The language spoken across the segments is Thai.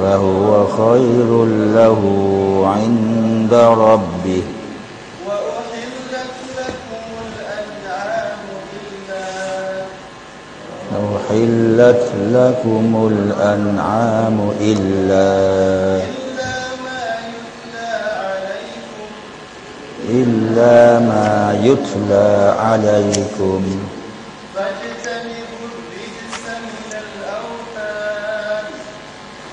فهو خير له عند ربه. أحلت لكم الأنعام إلا إلا ما يتلى عليكم.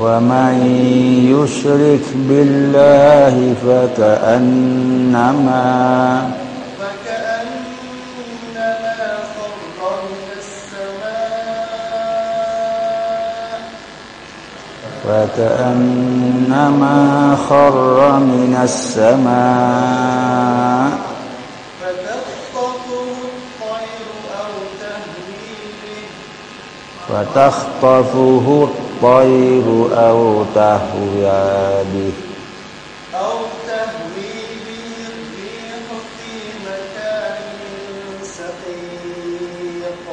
ومن يشرك بالله فكأنما فكأنما خر من السماء فتخطفه الطير أو تهوي به. أو تهوي به الريح في مكان سقيق.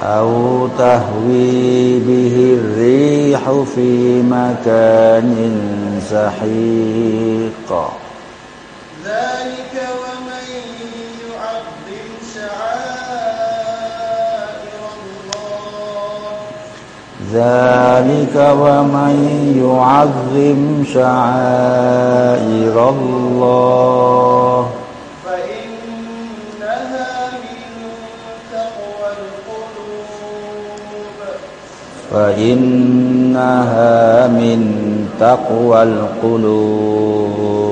أو تهوي به الريح في مكان سحيق. ذلك ومن يعظم شعائر الله. فإنها من تقوى القلوب. فإنها من تقوى القلوب.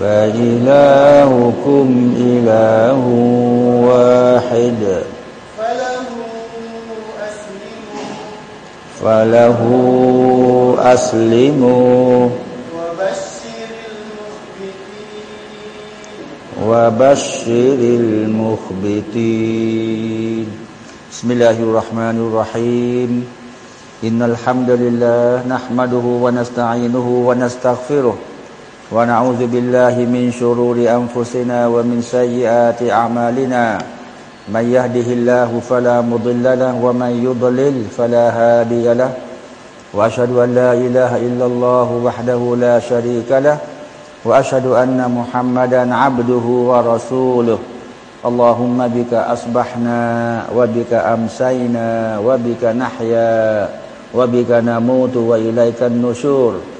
فإلهكم إله واحد. فله أسلموا وبشر المخبتين. بسم الله الرحمن الرحيم. إن الحمد لله نحمده ونستعينه ونستغفره ونعوذ بالله من شرور أنفسنا ومن سيئات أعمالنا. من يهده الله فلا مضل له ومن يضلل فلا هادي له. وأشهد أن لا إله إلا الله وحده لا شريك له وأشهد أن محمدا عبده ورسوله. اللهم بك أصبحنا وبك أمسينا وبك نحيا وبك نموت وإليك النشور.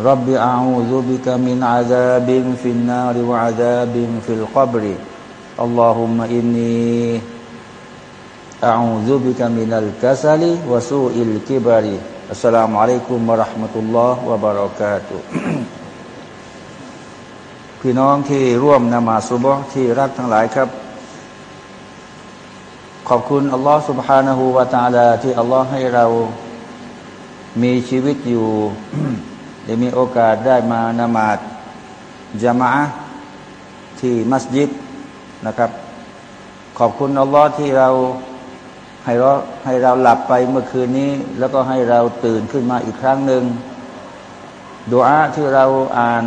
رب أعوذ بك من عذاب في النار وعذاب في القبر اللهم إني أعوذ بك من الكسل وسوء الكبر السلام عليكم ورحمة الله وبركاته พี่น้องที่ร่วมนมาสุบฮ์ที่รักทั้งหลายครับ ขอบคุณอัลลอฮ์ سبحانه และ تعالى ที่อัลลอฮ์ให้เรามีชีวิตอยู่ ได้มีโอกาสได้มานมาดจามะที่มัสยิดนะครับ ขอบคุณอัลลอฮ์ที่เราให้เราให้เราหลับไปเมื่อคืนนี้ แล้วก็ให้เราตื่นขึ้นมาอีกครั้งหนึ่งดูอาที่เราอ่าน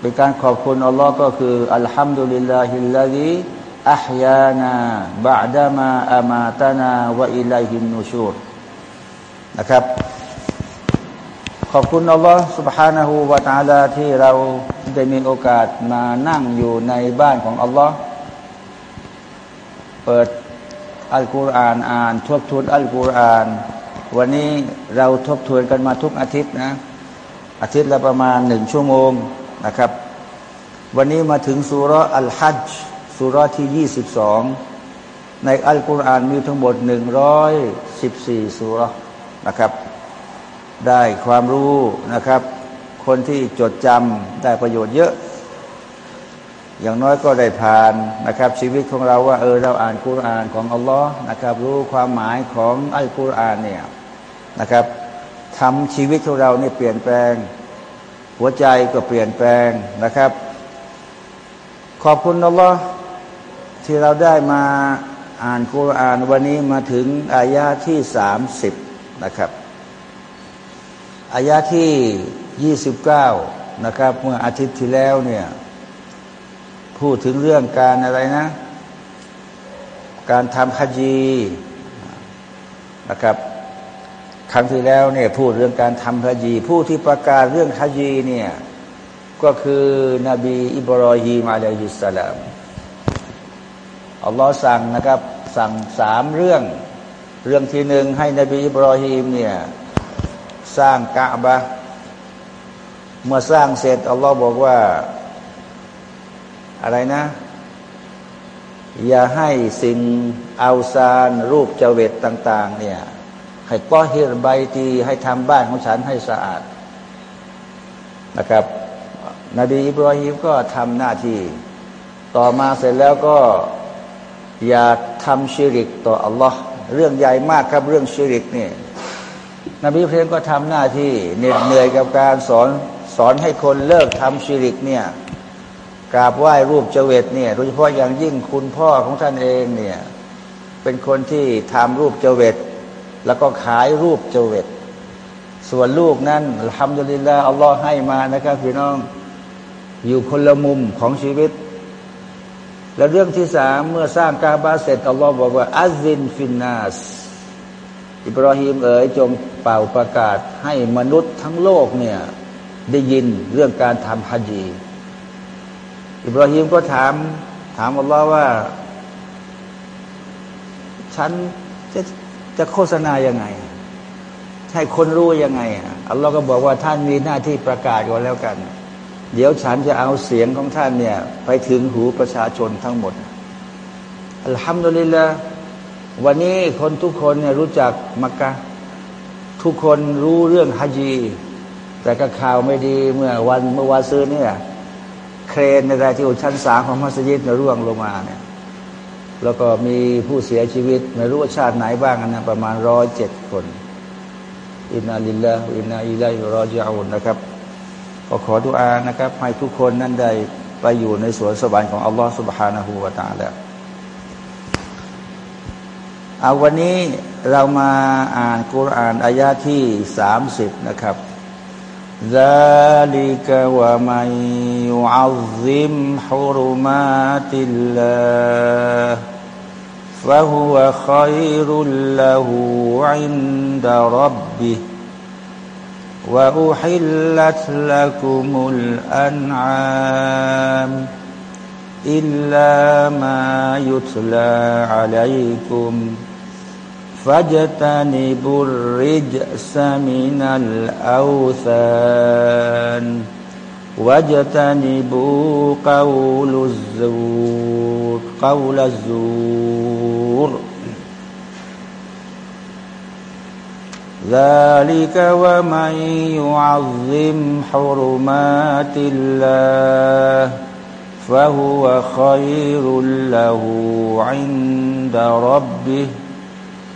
เป็นการขอบคุณอัลลอฮ์ก็คืออัลฮัมดุลิลลาฮิลลาฮิอัพยานาบะดามาอามาตานาวะอิลัยฮินนูชูรนะครับ ขอบคุณอัลลอฮ์ سبحانه และ تعالى ที่เราได้มีโอกาสมานั่งอยู่ในบ้านของอัลลอฮ์เปิดอัลกุรอานอ่านทบทวนอัลกุรอาน วันนี้เราทบทวนกันมาทุกอาทิตย์นะ อาทิตย์ละประมาณหนึ่งชั่วโมงนะครับ วันนี้มาถึงสุรอัลฮัจสุรที่ยี่สิบสองในอัลกุรอานมีทั้งหมดหนึ่งร้อยสิบสี่สุรนะครับ ได้ความรู้นะครับ คนที่จดจำได้ประโยชน์เยอะ อย่างน้อยก็ได้ผ่านนะครับ ชีวิตของเราว่าเออเราอ่านคุรานของอัลลอฮ์นะครับ รู้ความหมายของอัลกุรอานเนี่ยนะครับทำชีวิตของเราเนี่ยเปลี่ยนแปลง หัวใจก็เปลี่ยนแปลงนะครับ ขอบคุณอัลลอฮ์ที่เราได้มาอ่านคุรานวันนี้มาถึงอายาที่สามสิบนะครับ อายาที่ยี่สิบเก้านะครับ เมื่ออาทิตย์ที่แล้วเนี่ยพูดถึงเรื่องการอะไรนะ การทำฮัจีนะครับครั้งที่แล้วเนี่ยพูดเรื่องการทำฮัจีผู้ที่ประกาศเรื่องฮัจีเนี่ยก็คือนบีอิบรอฮีมอะลัยฮิสสลามอัลลอฮ์สั่งนะครับ สั่งสามเรื่อง เรื่องที่หนึ่งให้นบีอิบรอฮีมเนี่ย สร้างกะบะเมื่อสร้างเสร็จอัลลอฮ์บอกว่า อะไรนะ อย่าให้สิ่งอาซานรูปเจเวตต่าง ๆ เนี่ย ให้ก้อฮิรใบตีให้ทำบ้านของฉันให้สะอาดนะครับ นบีอิบราฮิมก็ทำหน้าที่ ต่อมาเสร็จแล้วก็ อย่าทำชิริกต่ออัลลอฮ์เรื่องใหญ่มากครับเรื่องชิริกเนี่ย นบีเพลงก็ทำหน้าที่เหน็ดเหนื่อยกับการสอนสอนให้คนเลิกทำชิริกเนี่ยกราบไหว้รูปเจเวตเนี่ยโดยเฉพาะอย่างยิ่งคุณพ่อของท่านเองเนี่ยเป็นคนที่ทำรูปเจเวตแล้วก็ขายรูปเจเวตส่วนลูกนั้นทำดุลิลลาอัลลอฮ์ให้มานะครับพี่น้องอยู่คนละมุมของชีวิต และเรื่องที่สามเมื่อสร้างกาบาเสร็จอัลลอฮ์บอกว่าอัซซินฟินนัส อิบราฮิมเอ๋ยจงเป่าประกาศให้มนุษย์ทั้งโลกเนี่ยได้ยินเรื่องการทำฮัจี อิบราฮิมก็ถาม ถามอัลลอฮ์ว่า ฉันจะจะโฆษณายังไง ให้คนรู้ยังไงอัลลอฮ์ก็บอกว่าท่านมีหน้าที่ประกาศก่อนแล้วกัน เดี๋ยวฉันจะเอาเสียงของท่านเนี่ย ไปถึงหูประชาชนทั้งหมดอัลฮัมดุลิลละ วันนี้คนทุกคนเนี่ยรู้จักมักกะทุกคนรู้เรื่องฮัจีแต่ก็ข่าวไม่ดีเมื่อวันเมื่อวานซื้อเนี่ยเครนในรายที่อยู่ชั้นสามของมัสยิดเนี่ยร่วงลงมาเนี่ยแล้วก็มีผู้เสียชีวิตไม่รู้ว่าชาติไหนบ้างนะประมาณร้อยเจ็ดคนอินนาลิลลาอินนาอิลัยรอจิอาอุนนะครับก็ขอดุอานะครับให้ทุกคนนั้นได้ไปอยู่ในสวนสวรรค์ของอัลลอฮฺสุบฮานาหูวาตาแล้ว เอาวันนี้เรามาอ่านกุรอานอายาที่สามสิบนะครับ ذلك ومن يعظم حرمات الله فهو خير له عند ربه وأحلت لكم الأنعام إلا ما يتلى عليكم فاجتنبوا الرجس من الأوثان واجتنبوا قول الزور قول الزور. ذلك ومن يعظم حرمات الله فهو خير له عند ربه.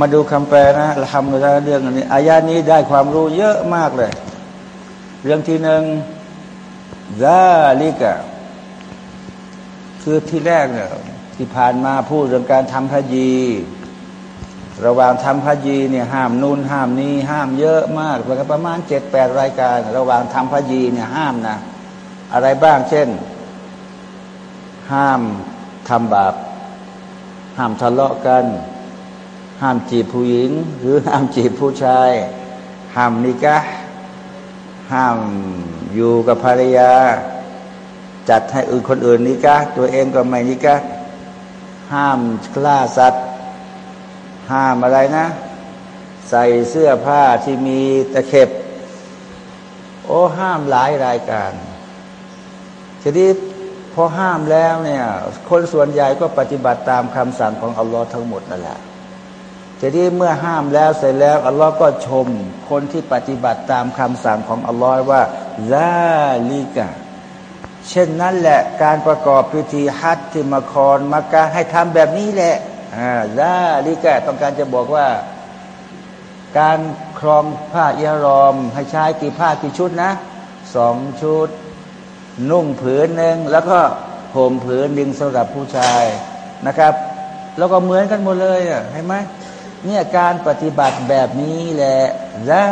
มาดูคำแปลนะเราทำในเรื่องนี้อายานี้ได้ความรู้เยอะมากเลย เรื่องที่หนึ่งซาลิกะคือที่แรกเนี่ยที่ผ่านมาพูดเรื่องการทำพยีระหว่างทำพยีเนี่ยห้ามนู่นห้ามนี้ ห้ามเยอะมากประมาณเจ็ดแปดรายการ ระหว่างทำพยีเนี่ยห้ามนะอะไรบ้างเช่น ห้ามทำบาปห้ามทะเลาะกัน ห้ามจีบผู้หญิง หรือห้ามจีบผู้ชาย ห้ามนิกะห้ามอยู่กับภรรยา จัดให้อื่นคนอื่นนิกะตัวเองก็ไม่นิกะห้ามล่าสัตว์ ห้ามอะไรนะ ใส่เสื้อผ้าที่มีตะเข็บ โอ้ห้ามหลายรายการทีนี้พอห้ามแล้วเนี่ย คนส่วนใหญ่ก็ปฏิบัติตามคำสั่งของอัลลอฮ์ทั้งหมดนั่นแหละ ทีนี้เมื่อห้ามแล้วเสร็จแล้วอัลลอฮ์ก็ชม คนที่ปฏิบัติตามคำสั่งของอัลลอฮ์ว่าซาลิกะเช่นนั้นแหละการประกอบพิธีฮัจที่มาคอนมากาให้ทำแบบนี้แหละอ่าซาลิกะต้องการจะบอกว่า การครองผ้าอิรอม ให้ใช้กี่ผ้ากี่ชุดนะสองชุด นุ่งผืนหนึ่งแล้วก็ห่มผืนหนึ่งสำหรับผู้ชายนะครับ แล้วก็เหมือนกันหมดเลยอะเห็นไหม เนี่ยการปฏิบัติแบบนี้แหละซา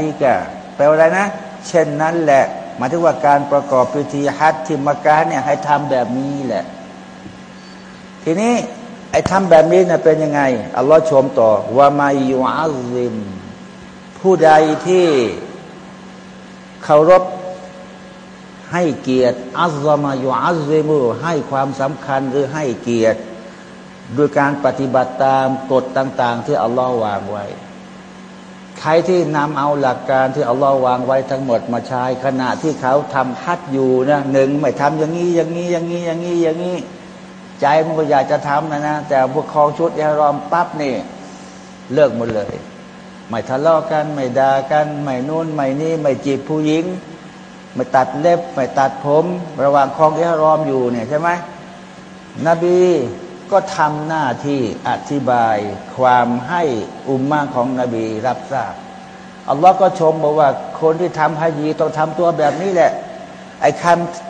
ลิกะแปลว่าอะไรนะ เช่นนั้นแหละหมายถึงว่าการประกอบพิธีฮัจทิมักกะเนี่ยให้ทำแบบนี้แหละ ทีนี้ไอ้ทำแบบนี้เนี่ยเป็นยังไง อัลลอฮ์ชมต่อว่ามายูอัลลิม ผู้ใดที่เคารพให้เกียรติอัลลอฮ์มายูอัลลิมให้ความสำคัญหรือให้เกียรติ โดยการปฏิบัติตามกฎต่าง ๆ ที่อัลลอฮ์วางไว้ ใครที่นำเอาหลักการที่อัลลอฮ์วางไว้ทั้งหมดมาใช้ ขณะที่เขาทำฮัดอยู่นะหนึ่งไม่ทำอย่างนี้อย่างนี้อย่างนี้อย่างนี้อย่างนี้ ใจมันก็อยากจะทำนะนะ แต่พวกคองชุดยารอมปั๊บนี่เลิกหมดเลย ไม่ทะเลาะกัน ไม่ด่ากัน ไม่นู่นไม่นี่ไม่จีบผู้หญิง ไม่ตัดเล็บ ไม่ตัดผม ระหว่างคลองยารอมอยู่เนี่ยใช่ไหมนบี ก็ทำหน้าที่อธิบายความให้อุมมาของนบีรับทราบอัลลอฮ์ก็ชมบอกว่า คนที่ทำฮายีต้องทำตัวแบบนี้แหละ ไอ้ค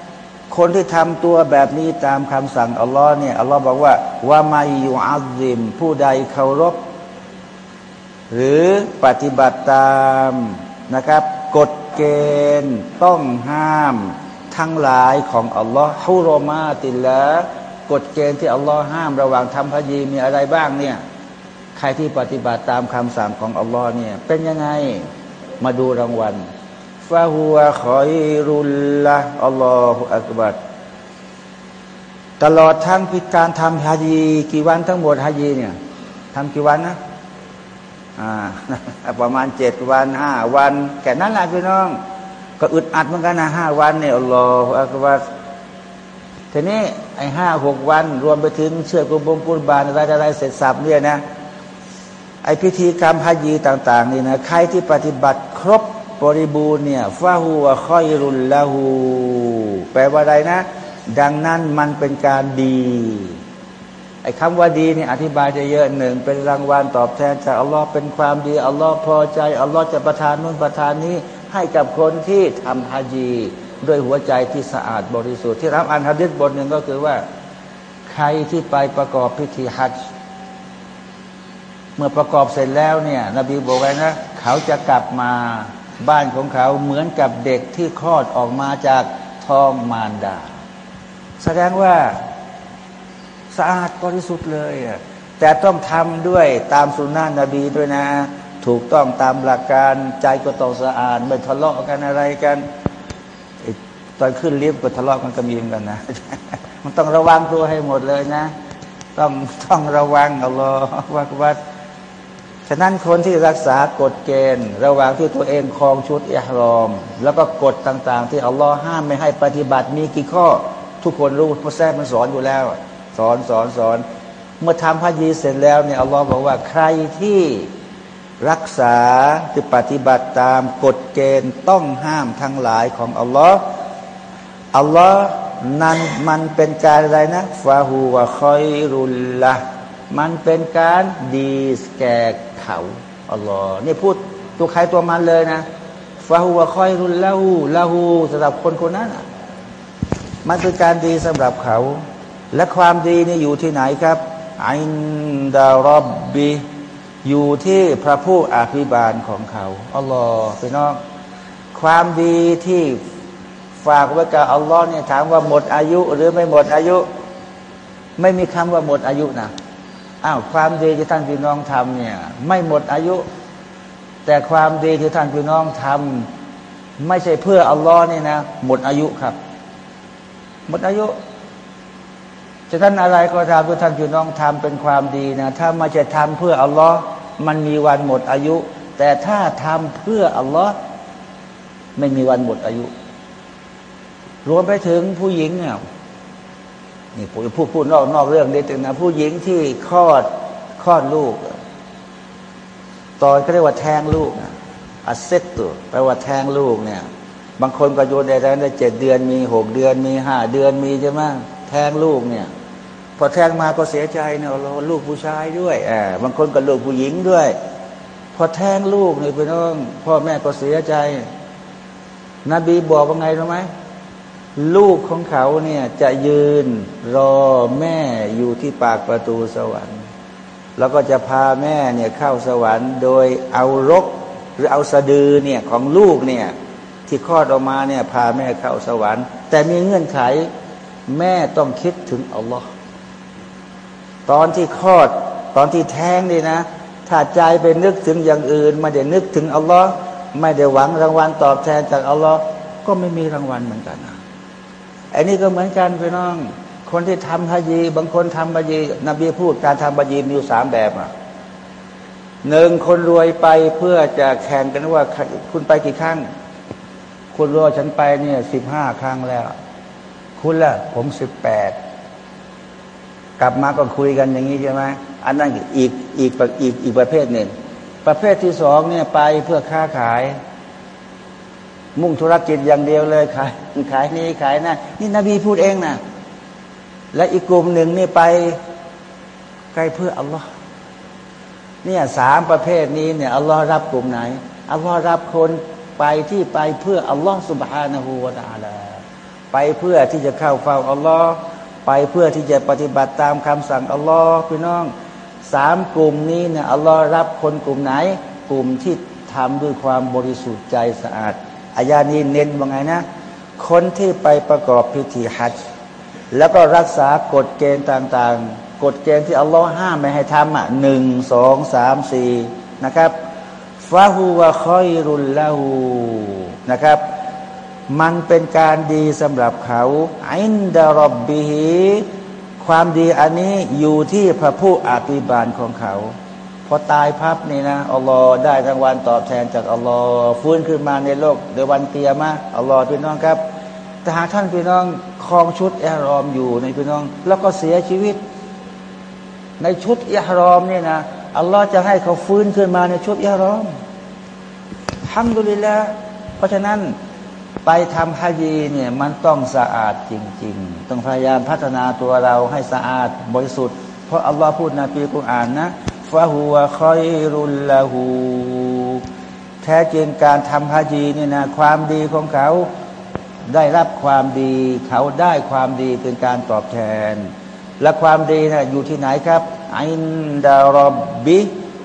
ำคนที่ทำตัวแบบนี้ตามคำสั่งอัลลอฮ์เนี่ยอัลลอฮ์บอกว่าว่ามายูอัลซิม ผู้ใดเคารพ หรือปฏิบัติตามนะครับกฎเกณฑ์ต้องห้ามทั้งหลายของอัลลอฮ์ฮุรมาติลละ กฎเกณฑ์ที่อัลลอฮ์ห้ามระหว่างทำพยีมีอะไรบ้างเนี่ยใครที่ปฏิบัติตามคำสั่งของอัลลอฮ์เนี่ยเป็นยังไงมาดูรางวัลฟาหัวขอยรุลละอัลลอฮฺอักบัดตลอดทั้งพิการทำฮาจีกี่วันทั้งหมดฮาจีเนี่ยทำกี่วันนะอ่าประมาณเจ็ดวันห้าวัน แค่นั้นแหละพี่น้อง ก็อึดอัดเหมือนกันนะห้าวันเนี่ยอัลลอฮฺอักบัด ทีนี้ไอ้ห้าหกวัน รวมไปถึงเชื่อกุบงกุลบานอะไรอะไรเสร็จสับเนี่ยนะไอพิธีกรรมพายีต่าง ๆ นี่นะใครที่ปฏิบัติครบบริบูรณ์เนี่ยฟาหัวค่อยรุนละหูแปลว่าอะไรนะ ดังนั้นมันเป็นการดีไอ้คำว่าดีเนี่ยอธิบายจะเยอะหนึ่งเป็นรางวัลตอบแทนจากอัลลอฮ์เป็นความดีอัลลอฮ์พอใจอัลลอฮ์จะประทานนู่นประทานนี้ให้กับคนที่ทำฮาจี ด้วยหัวใจที่สะอาดบริสุทธิ์ที่รับอันฮะดิษบทหนึ่งก็คือว่า ใครที่ไปประกอบพิธีฮัจจ์มื่อประกอบเสร็จแล้วเนี่ยนบีบอกไว้นะเขาจะกลับมาบ้านของเขาเหมือนกับเด็กที่คลอดออกมาจากท้องมารดา แสดงว่าสะอาดบริสุทธิ์เลยแต่ต้องทำด้วยตามสุนนะนบีด้วยนะ ถูกต้องตามหลักการใจก็ต้องสะอาดไม่ทะเลาะกันอะไรกัน ตอนขึ้นลิฟต์ก็ทะเลาะกันก็มีเหมือนกันนะ มันต้องระวังตัวให้หมดเลยนะ ต้องต้องระวังอัลลอฮฺว่าว่าฉะนั้นคนที่รักษากฎเกณฑ์ ระหว่างที่ตัวเองคลองชุดอิฮรอม แล้วก็กฎต่างๆ ที่อัลลอฮ์ห้ามไม่ให้ปฏิบัติมีกี่ข้อ ทุกคนรู้เพราะแท้มันสอนอยู่แล้ว สอนสอนสอน เมื่อทำพระยีเสร็จแล้วเนี่ยอัลลอฮ์บอกว่าใครที่รักษาที่ปฏิบัติตามกฎเกณฑ์ต้องห้ามทั้งหลายของอัลลอฮ์ อัลลอฮ์นั้นมันเป็นการอะไรนะฟาหูวะคอยรุลละมันเป็นการดีแก่เขาอัลลอฮ์นี่พูดตัวใครตัวมันเลยนะฟาหูวะคอยรุลละหูละหูสำหรับคนคนนั้นมันเป็นการดีสำหรับเขา และความดีนี่อยู่ที่ไหนครับอินดารบบีอยู่ที่พระผู้อภิบาลของเขาอัลลอฮ์พี่น้องความดีที่ ฝากไว้กับอัลลอฮ์เนี่ยถามว่าหมดอายุ หรือไม่หมดอายุ ไม่มีคำว่าหมดอายุนะอ้าวความดีที่ท่านพี่น้องทำเนี่ยไม่หมดอายุ แต่ความดีที่ท่านพี่น้องทำไม่ใช่เพื่ออัลลอฮ์นี่นะหมดอายุครับ หมดอายุจะท่านอะไรก็ตามที่ท่านพี่น้องทำเป็นความดีนะถ้ามาจะทำเพื่ออัลลอฮ์มันมีวันหมดอายุ แต่ถ้าทำเพื่ออัลลอฮ์ไม่มีวันหมดอายุ รวมไปถึงผู้หญิงเนี่ยนี่ผมพูดพูดนอกนอกเรื่องนิดนึงนะผู้หญิงที่คลอดคลอดลูกตอนก็เรียกว่าแทงลูกอัเซตตัวแปลว่าแทงลูกเนี่ย บางคนก็โยนได้ได้เจ็ดเดือนมีหกเดือนมีห้าเดือนมีใช่ไหมแทงลูกเนี่ย พอแทงมาก็เสียใจเนี่ยเราลูกผู้ชายด้วยอ่าบางคนก็ลูกผู้หญิงด้วย พอแทงลูกเนี่ยพี่น้อง พ่อแม่ก็เสียใจ นบีบอกว่าไงรู้ไหม ลูกของเขาเนี่ยจะยืนรอแม่อยู่ที่ปากประตูสวรรค์ แล้วก็จะพาแม่เนี่ยเข้าสวรรค์ โดยเอารกหรือเอาสะดือเนี่ยของลูกเนี่ยที่คลอดออกมาเนี่ยพาแม่เข้าสวรรค์ แต่มีเงื่อนไขแม่ต้องคิดถึงอัลลอฮ์ตอนที่คลอดตอนที่แท้งนี่นะ ถ้าใจไปนึกถึงอย่างอื่น ไม่ได้นึกถึงอัลลอฮ์ไม่ได้หวังรางวัลตอบแทนจากอัลลอฮ์ก็ไม่มีรางวัลเหมือนกันนะ อันนี้ก็เหมือนกันพี่น้อง คนที่ทำฮายี บางคนทำฮายี นบีพูดการทำฮายีมีอยู่สามแบบอะหนึ่งคนรวยไปเพื่อจะแข่งกันว่าคุณไปกี่ครั้งคุณรวยฉันไปเนี่ยสิบห้าครั้งแล้ว คุณล่ะ ผมสิบแปดกลับมาก็คุยกันอย่างนี้ใช่ไหมอันนั้นอีกอีกอีกอีกประเภทหนึ่ง ประเภทที่สองเนี่ยไปเพื่อค้าขาย มุ่งธุรกิจอย่างเดียวเลยขายขายนี่ขายนั่นนี่นบีพูดเองนะและอีกกลุ่มหนึ่งนี่ไปใกล้เพื่ออัลลอฮ์เนี่ยสามประเภทนี้เนี่ยอัลลอฮ์รับกลุ่มไหนอัลลอฮ์รับคนไปที่ไปเพื่ออัลลอฮ์สุบฮานาหูวาตาลาไปเพื่อที่จะเข้าเฝ้าอัลลอฮ์ไปเพื่อที่จะปฏิบัติตามคำสั่งอัลลอฮ์พี่น้องสามกลุ่มนี้เนี่ยอัลลอฮ์รับคนกลุ่มไหน กลุ่มที่ทำด้วยความบริสุทธิ์ใจสะอาด อายานี้เน้นว่าไงนะ คนที่ไปประกอบพิธีฮัจจ์แล้วก็รักษากฎเกณฑ์ต่างๆ กฎเกณฑ์ที่อัลลอฮ์ห้ามไม่ให้ทำอะหนึ่งสองสามสี่นะครับฟาฮูวะคอยรุลละหูนะครับ มันเป็นการดีสำหรับเขาอินดารบบิฮีความดีอันนี้อยู่ที่พระผู้อภิบาลของเขา อตายพับนี่นะอัลลอฮ์ได้รางวัลตอบแทนจากอัลลอฮ์ฟื้นขึ้นมาในโลกในวันเตียมะอัลลอฮ์พี่น้องครับแต่หากท่านพี่น้องคลองชุดอิฮรอมอยู่ในพี่น้อง แล้วก็เสียชีวิต ในชุดอิฮรอมนี่นะอัลลอฮ์จะให้เขาฟื้นขึ้นมาในชุดอิฮรอมทำดุลิละเพราะฉะนั้นไปทำฮาจีเนี่ยมันต้องสะอาดจริง ๆ ต้องพยายามพัฒนาตัวเราให้สะอาดบริสุทธิ์เพราะอัลลอฮ์พูดในปีกุรอานนะ ฟะฮัวคอยรุลละหูแท้จริงการทำฮาจีนี่นะความดีของเขาได้รับความดี เขาได้ความดีเป็นการตอบแทน และความดีนะอยู่ที่ไหนครับอินดารบบิ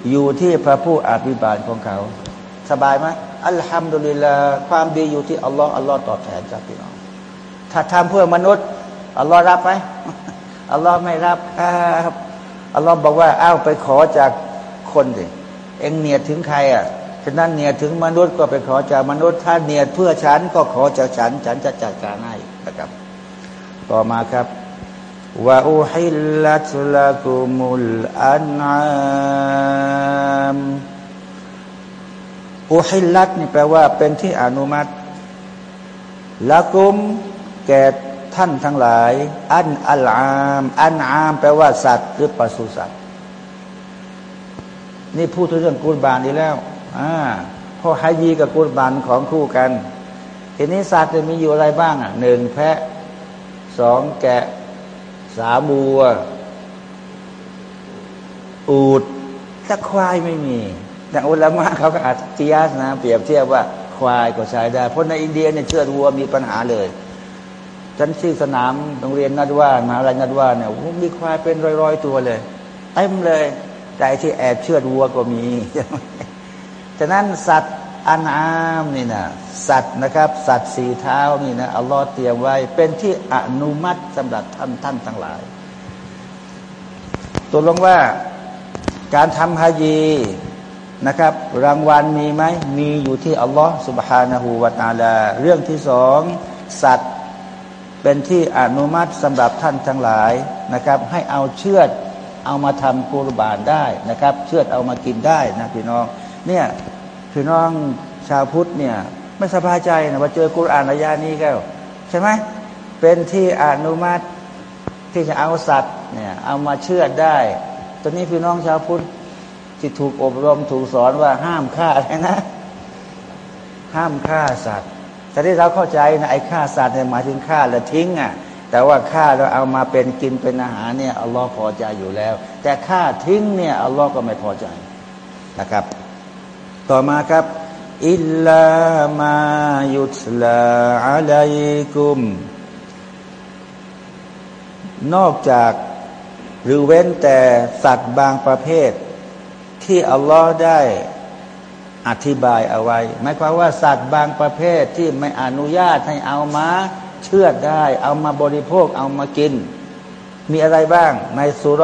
อยู่ที่พระผู้อภิบาลของเขา สบายไหมอัลฮัมดุลิลลาความดีอยู่ที่อัลลอฮ์อัลลอฮ์ตอบแทนจากพี่น้องถ้าทำเพื่อมนุษย์อัลลอฮ์รับไหมอัลลอฮ์ไม่รับครับ อัลลอฮ์บอกว่าอ้าวไปขอจากคนสิเอ็งเนียดถึงใครอะฉะนั้นเนียดถึงมนุษย์ก็ไปขอจากมนุษย์ ถ้าเนียดเพื่อฉันก็ขอจากฉัน ฉันจะจัดการให้นะครับ ต่อมาครับว่าอุฮิลลัตละกุมุลอันามอุฮิลลัตนี่แปลว่าเป็นที่อนุมัติละกุมแก่ ท่านทั้งหลาย อันอัลอาม อันอาม แปลว่าสัตว์หรือปศุสัตว์ นี่พูดถึงเรื่องกุรบานดีแล้วอ่าพอฮายีกับกุรบานของคู่กันทีนี้สัตว์จะมีอยู่อะไรบ้างอะหนึ่งแพะสองแกะสามบัว อูดถ้าควายไม่มี แต่อุลามะเขาก็อาจจียสนะ เปรียบเทียบว่าควายก็ใช้ได้ เพราะในอินเดียเนี่ยเชือดวัวมีปัญหาเลย ชั้นชื่อสนามโรงเรียนนัดว่ามาอะไรนัดว่าเนี่ยมีควายเป็นร้อยๆตัวเลยเต็มเลย แต่ที่แอบเชือดวัวก็มีฉะนั้นสัตว์อันอามนี่นะสัตว์นะครับ สัตว์สีเท้านี่นะอัลลอฮ์เตรียมไว้ เป็นที่อนุมัติสำหรับท่านท่านทั้งหลายตัวลงว่าการทำฮายีนะครับ รางวัลมีไหมมีอยู่ที่อัลลอฮ์สุบฮานาหูวาตาลา เรื่องที่สอง สัตว์ เป็นที่อนุมัติสำหรับท่านทั้งหลายนะครับ ให้เอาเชือดเอามาทำกุรบานได้นะครับ เชือดเอามากินได้นะพี่น้องเนี่ยพี่น้องชาวพุทธเนี่ยไม่สบายใจนะว่าเจอกุรอานอายานี้ก็ใช่ไหมเป็นที่อนุมัติที่จะเอาสัตว์เนี่ยเอามาเชื่อได้ ตอนนี้พี่น้องชาวพุทธที่ถูกอบรมถูกสอนว่าห้ามฆ่าอะไรนะ ห้ามฆ่าสัตว์ แต่ที่เราเข้าใจนะไอ้ฆ่าสัตว์เนี่ยหมายถึงฆ่าแล้วทิ้งอะแต่ว่าฆ่าเราเอามาเป็นกินเป็นอาหารเนี่ยอัลลอฮ์พอใจอยู่แล้ว แต่ฆ่าทิ้งเนี่ยอัลลอฮ์ก็ไม่พอใจนะครับ ต่อมาครับอิลลามายุตลาอะลัยกุม นอกจากหรือเว้นแต่สัตว์บางประเภท ที่อัลลอฮ์ได้ อธิบายเอาไว้หมายความว่าสัตว์บางประเภทที่ไม่อนุญาตให้เอามาเชื่อได้ เอามาบริโภคเอามากิน มีอะไรบ้าง ในสุร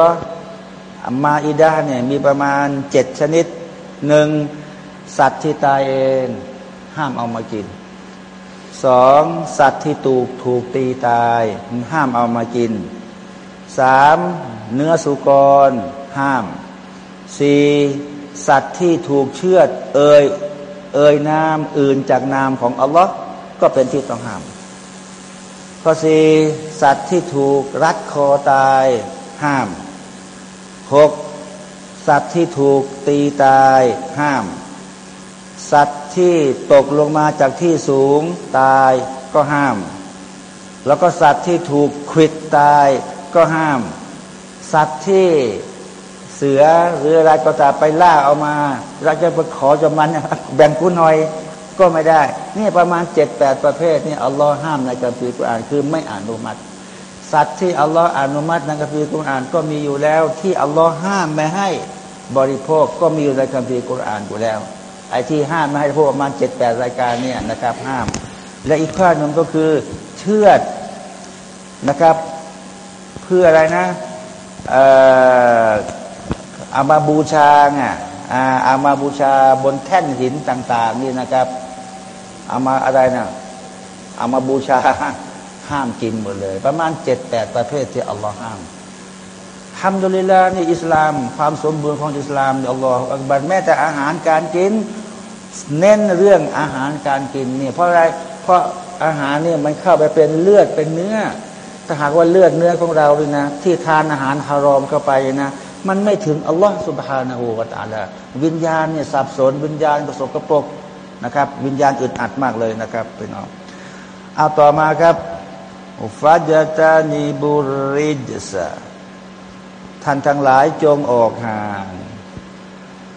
มาอิดาเนี่ยมีประมาณเจ็ดชนิดหนึ่งสัตว์ที่ตายเองห้ามเอามากินสองสัตว์ที่ถูกถูกตีตาย ห้ามเอามากินสามเนื้อสุกร ห้ามสี่ สัตว์ที่ถูกเชือด เอ่ยเอ่ยนามอื่นจากนามของอัลลอฮ์ก็เป็นที่ต้องห้ามข้อสี่สัตว์ที่ถูกรัดคอตายห้ามหกสัตว์ที่ถูกตีตายห้าม สัตว์ที่ตกลงมาจากที่สูงตายก็ห้าม แล้วก็สัตว์ที่ถูกขิดตายก็ห้าม สัตว์ที่ เสือหรืออะไรก็ตามไปล่าเอามาเราจะไปขอจากมันแบ่งกูหน่อยก็ไม่ได้ นี่ประมาณเจ็ดแปดประเภทนี่อัลลอฮ์ห้ามในกัมภีร์กุรอานคือไม่อนุมัติ สัตว์ที่อัลลอฮ์อนุมัติในกัมภีร์กุรอานก็มีอยู่แล้ว ที่อัลลอฮ์ห้ามไม่ให้บริโภคก็มีอยู่ในกัมภีร์กุรอานอยู่แล้ว ไอ้ที่ห้ามไม่ให้พวกประมาณเจ็ดแปดรายการเนี่ยนะครับห้าม และอีกข้อหนึ่งก็คือเชือดนะครับ เพื่ออะไรนะเอ่อ เอามาบูชาไงเอามาบูชาบนแท่นหินต่าง ๆ นี่นะครับเอามาอะไรนะเอามาบูชาห้ามกินหมดเลย ประมาณเจ็ดแปดประเภทที่อัลลอฮ์ห้ามทำดุลิลานี่อิสลาม ความสมบูรณ์ของอิสลามอัลลอฮฺอักบัรแม้แต่อาหารการกิน เน้นเรื่องอาหารการกินเนี่ยเพราะอะไรเพราะอาหารเนี่ยมันเข้าไปเป็นเลือดเป็นเนื้อ ถ้าหากว่าเลือดเนื้อของเราเลยนะ ที่ทานอาหารฮารอมเข้าไปนะ มันไม่ถึงอัลลอฮฺสุบฮานาหูวาตาละวิญญาณเนี่ยสับสนวิญญาณประสบกระปกนะครับ วิญญาณอึดอัดมากเลยนะครับพี่น้องเอาต่อมาครับอุฟาจตานีบุริจซาท่านทั้งหลายจงออกห่าง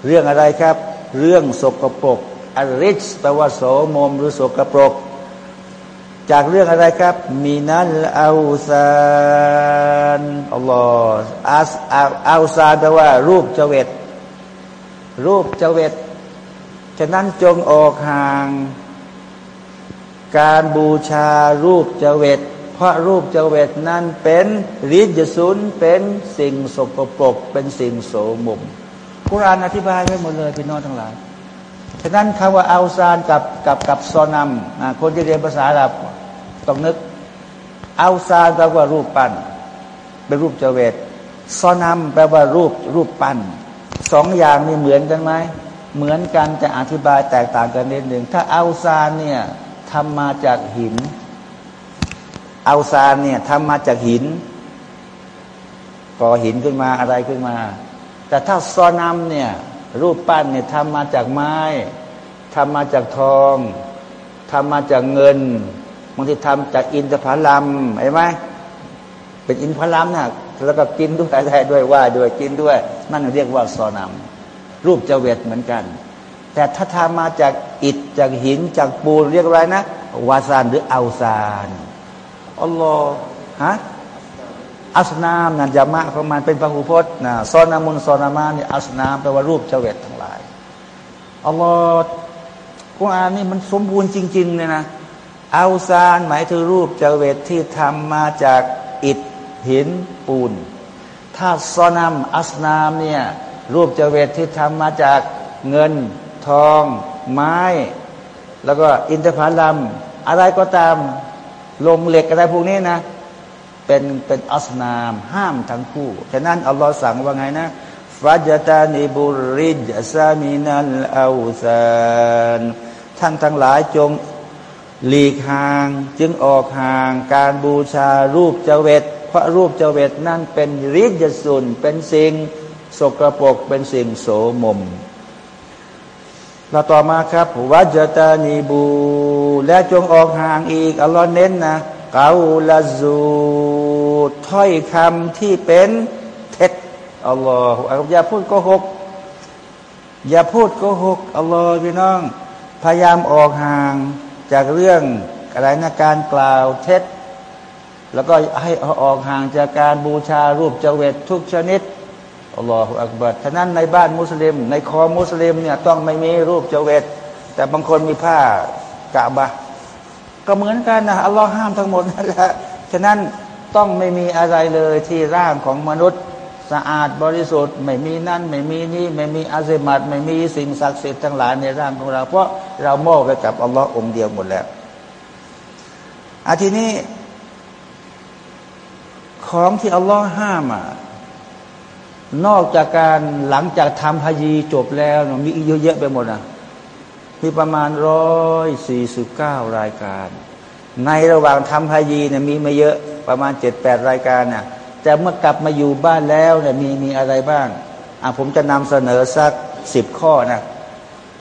เรื่องอะไรครับ เรื่องสกรปรกอริชแปลว่าโสมมหรือสกรปรก จากเรื่องอะไรครับมีนัลอาซานอัลลอฮ์อัสอาซานแปลว่า รูปเจเวตรูปเจเวตฉะนั้นจงออกห่าง การบูชารูปเจเวตเพราะรูปเจเวตนั้นเป็นริจสุนเป็นสิ่งสกปรก เป็นสิ่งโสมมกุรานอธิบายไว้หมดเลยพี่น้องทั้งหลายฉะนั้นคำว่าอัลซานกับกับกับซอนัมคนที่เรียนภาษาอาหรับ ต้องนึก เอัลซานแปลว่ารูปปั้น เป็นรูปเจเวตซอนัมแปลว่ารูปรูปปั้นสองอย่างนี่เหมือนกันไหมเหมือนกันจะอธิบายแตกต่างกันนิดหนึ่งถ้าเอัลซานเนี่ยทำมาจากหิน เอัลซานเนี่ยทำมาจากหินก่อหินขึ้นมาอะไรขึ้นมา แต่ถ้าซอนัมเนี่ยรูปปั้นเนี่ยทำมาจากไม้ทำมาจากทองทำมาจากเงิน บางทีทำจากอินทผลัมเห็นไหมเป็นอินทผลัมนะแล้วก็กินด้วยอะไรด้วยว่าด้วยกินด้วย นั่นเรียกว่าซอนัมรูปเจเวตเหมือนกัน แต่ถ้าทำมาจากอิฐจากหินจากปูนเรียกอะไรนะวาซานหรืออัลซานอัลลอฮ์ฮะอัสนามนั่นยามะของมันเป็นพหูพจน์นะซอนามุนซอนามานี่อัสนามแปลว่ารูปเจเวตทั้งหลายอัลลอฮ์กุรอานนี่มันสมบูรณ์จริงๆเลยนะ อัลซานหมายถึงรูปเจเวตที่ทำมาจากอิฐหินปูน ถ้าซอนัมอัสนามเนี่ยรูปเจเวตที่ทำมาจากเงินทอง ไม้ แล้วก็อินทผลัมอะไรก็ตามลงเหล็กอะไรพวกนี้นะเป็นเป็นอัสนามห้ามทั้งคู่ฉะนั้นอัลลอฮ์สั่งว่าไงนะฟัจตานิบุริจซามินัลอาซานท่านทั้งหลายจง หลีกห่างจึงออกห่างการบูชารูปเจเวตเพราะรูปเจเวตนั่นเป็นริจสุนเป็นสิ่งสกรปรกเป็นสิ่งโสมมเราต่อมาครับวัจตานีบู และจงออกห่างอีกอัลลอฮ์เน้นนะกาลาซูถ้อยคำที่เป็นเท็จอัลลอฮ์อย่าพูดโกหก อย่าพูดโกหกอัลลอฮ์พี่น้อง พยายามออกห่าง จากเรื่องอะไรนะการกล่าวเท็จ แล้วก็ให้ออกห่างจากการบูชารูปเจเวตทุกชนิดอัลลอฮฺอักบัดฉะนั้นในบ้านมุสลิม ในคอมุสลิมเนี่ยต้องไม่มีรูปเจเวตแต่บางคนมีผ้ากะบะ ก็เหมือนกันนะอัลลอฮ์ห้ามทั้งหมดนั่นแหละฉะนั้นต้องไม่มีอะไรเลยที่ร่างของมนุษย์ สะอาดบริสุทธิ์ ไม่มีนั่น ไม่มีนี่ ไม่มีอาเซมัดไม่มีสิ่งศักดิ์สิทธิ์ทั้งหลายในร่างของเรา เพราะเรามอบไปกับอัลลอฮ์องเดียวหมดแล้วอาทีนี้ ของที่อัลลอฮ์ห้ามอะนอกจากการหลังจากทำพยีจบแล้วมีอีกเยอะแยะไปหมดนะมีประมาณร้อยสี่สิบเก้ารายการ ในระหว่างทำพยีเนี่ยมีไม่เยอะประมาณเจ็ดแปดรายการน่ะ แต่เมื่อกลับมาอยู่บ้านแล้วเนี่ยมีมีอะไรบ้างอะผมจะนำเสนอสักสิบข้อนะ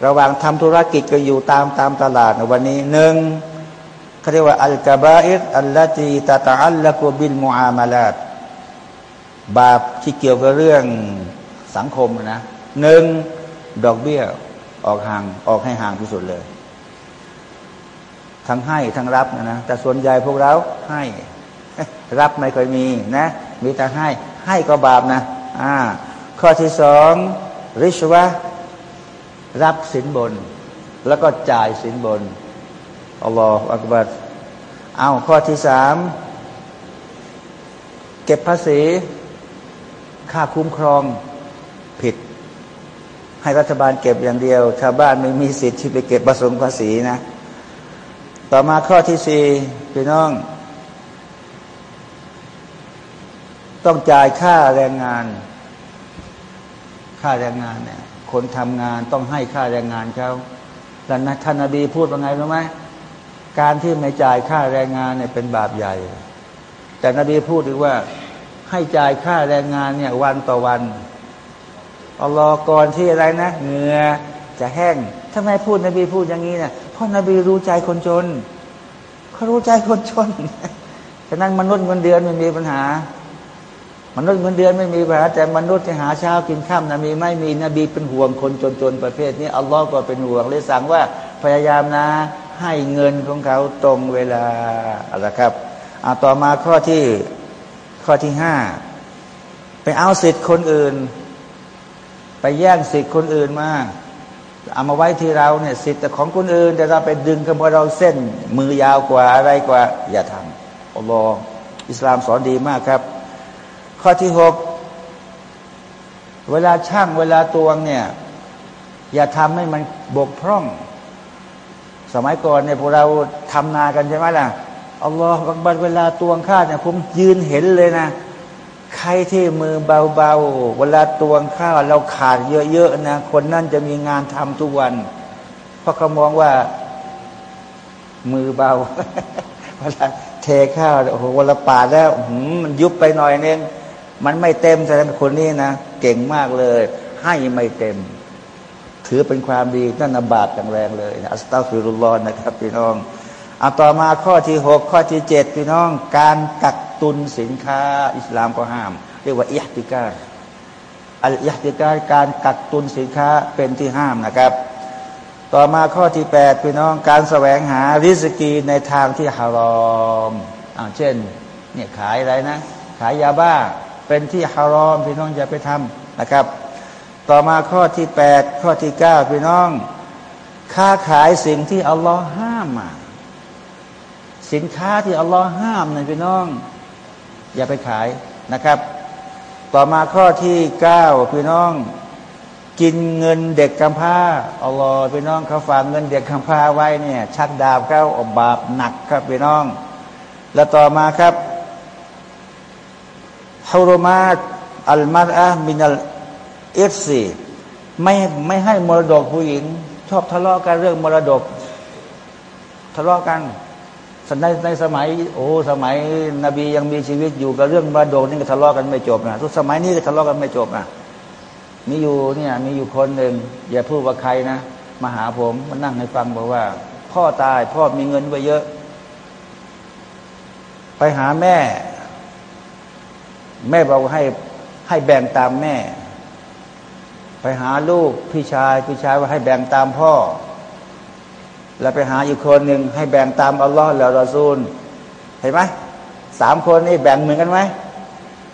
ระหว่างทำธุรกิจก็อยู่ตามตามตลาดในวันนี้หนึ่งเขาเรียกว่าอัลกบาอิรอัลลตีตาตาอัลละกบิลมูอามาลาตบาปที่เกี่ยวกับเรื่องสังคมนะหนึ่งดอกเบี้ยออกห่างออกให้ห่างที่สุดเลย ทั้งให้ทั้งรับนะนะแต่ส่วนใหญ่พวกเราให้ รับไม่เคยมีนะ มีแต่ให้ ให้ก็บาปนะอ่าข้อที่สองริชวะรับสินบน แล้วก็จ่ายสินบนอัลลอฮฺอักบัดเอาข้อที่สามเก็บภาษี ค่าคุ้มครองผิด ให้รัฐบาลเก็บอย่างเดียว ชาวบ้านไม่มีสิทธิ์ที่ไปเก็บประสงภาษีนะ ต่อมาข้อที่สี่พี่น้อง ต้องจ่ายค่าแรงงาน ค่าแรงงานเนี่ยคนทำงานต้องให้ค่าแรงงานเขาแล้วนะท่านนบีพูดว่าไงรู้ไหมการที่ไม่จ่ายค่าแรงงานเนี่ยเป็นบาปใหญ่ แต่นบีพูดถึงว่า ให้จ่ายค่าแรงงานเนี่ยวันต่อวันอัลลอฮ์ก่อนที่อะไรนะเหงื่อจะแห้งทำไมพูดนบีพูดอย่างนี้นะเพราะนบีรู้ใจคนจนเขารู้ใจคนจนฉะนั้นมนุษย์เงินเดือนไม่มีปัญหา มนุษย์เงินเดือนไม่มีปัญหาแต่มนุษย์ที่หาเช้ากินข้ามนบีไม่มีนบีเป็นห่วงคนจนๆประเภทนี้อัลลอฮ์ก็เป็นห่วงเลยสั่งว่าพยายามนะ ให้เงินของเขาตรงเวลาอะไรครับอ่าต่อมาข้อที่ข้อที่ห้าไปเอาสิทธิ์คนอื่น ไปแย่งสิทธิ์คนอื่นมาเอามาไว้ที่เราเนี่ยสิทธิ์ของคนอื่น แต่เราไปดึงกันเพราะเราเส้นมือยาวกว่าอะไรกว่า อย่าทำอัลลอฮ์อิสลามสอนดีมากครับ ข้อที่หกเวลาช่างเวลาตวงเนี่ย อย่าทำให้มันบกพร่อง สมัยก่อนเนี่ยพวกเราทำนากันใช่ไหมล่ะอัลลอฮ์บางบันเวลาตวงข้าวเนี่ยผมยืนเห็นเลยนะ ใครที่มือเบาๆ เวลาตวงข้าวเราขาดเยอะๆนะ คนนั่นจะมีงานทำทุกวัน เพราะเขามองว่ามือเบา เวลาเทข้าวโอ้โหเวลาปาดแล้วมันยุบไปหน่อยนึง มันไม่เต็มแสดงคนนี้นะเก่งมากเลย ให้ไม่เต็ม ถือเป็นความดีนั่นนบาปอย่างแรงเลยอัสตัฟิรุลลอฮ์นะครับพี่น้องเอาต่อมาข้อที่หกข้อที่เจ็ดพี่น้อง การกักตุนสินค้า อิสลามก็ห้าม เรียกว่าอิฮติกาอัลอิฮติกาการกักตุนสินค้าเป็นที่ห้ามนะครับ ต่อมาข้อที่แปดพี่น้องการแสวงหาริสกีในทางที่ฮารอมอ่าเช่นเนี่ยขายอะไรนะ ขายยาบ้า เป็นที่ฮารอมพี่น้องอย่าไปทำนะครับ ต่อมาข้อที่แปดข้อที่เก้าพี่น้อง ค้าขายสิ่งที่อัลลอฮ์ห้ามมาสินค้าที่อัลลอฮ์ห้ามนะพี่น้อง อย่าไปขายนะครับ ต่อมาข้อที่เก้าพี่น้อง กินเงินเด็กกำพร้าอัลลอฮ์พี่น้องเขาฝากเงินเด็กกำพร้าไว้เนี่ย ชักดาบเข้าอบาปหนักครับพี่น้อง แล้วต่อมาครับ حرمان المرأة من الإرثไม่ไม่ให้มรดกผู้หญิง ชอบทะเลาะกันเรื่องมรดก ทะเลาะกันในในสมัย โอ้สมัย นบียังมีชีวิตอยู่กับเรื่องมรดกนี่ก็ทะเลาะกันไม่จบนะทุกสมัยนี้ก็ทะเลาะกันไม่จบนะมีอยู่เนี่ยมีอยู่คนหนึ่งอย่าพูดว่าใครนะมาหาผมมานั่งให้ฟังบอกว่า พ่อตายพ่อมีเงินไว้เยอะ ไปหาแม่ แม่บอกให้ให้แบ่งตามแม่ ไปหาลูกพี่ชายพี่ชายว่าให้แบ่งตามพ่อ แล้วไปหาอีกคนหนึ่งให้แบ่งตามอัลลอฮ์แล้วรอซูล เห็นไหมสามคนนี่แบ่งเหมือนกันไหม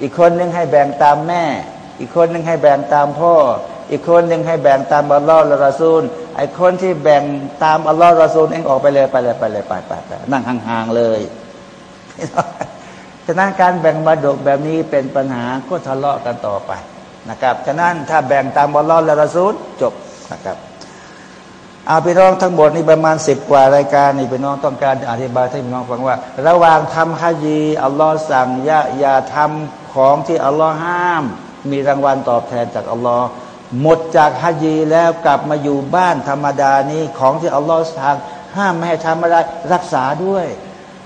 อีกคนหนึ่งให้แบ่งตามแม่ อีกคนหนึ่งให้แบ่งตามพ่อ อีกคนหนึ่งให้แบ่งตามอัลลอฮ์และรอซูลไอ้คนที่แบ่งตามอัลลอฮ์รอซูลเองออกไปเลยไปเลยไปเลยไปไปไปนั่งห่างๆเลย ฉะนั้นการแบ่งมรดกแบบนี้เป็นปัญหาก็ทะเลาะกันต่อไปนะครับฉะนั้นถ้าแบ่งตามบอลลอนและระซูลจบนะครับเอาพี่น้องทั้งหมดนี่ประมาณสิบกว่ารายการนี่พี่น้องต้องการอธิบายให้พี่น้องฟังว่า ระหว่างทำฮะจีอัลลอฮ์สั่งอย่าอย่าทำของที่อัลลอฮ์ห้าม มีรางวัลตอบแทนจากอัลลอฮ์หมดจากฮะจีแล้วกลับมาอยู่บ้านธรรมดานี้ของที่อัลลอฮ์สั่งห้ามไม่ให้ทำอะไรรักษาด้วย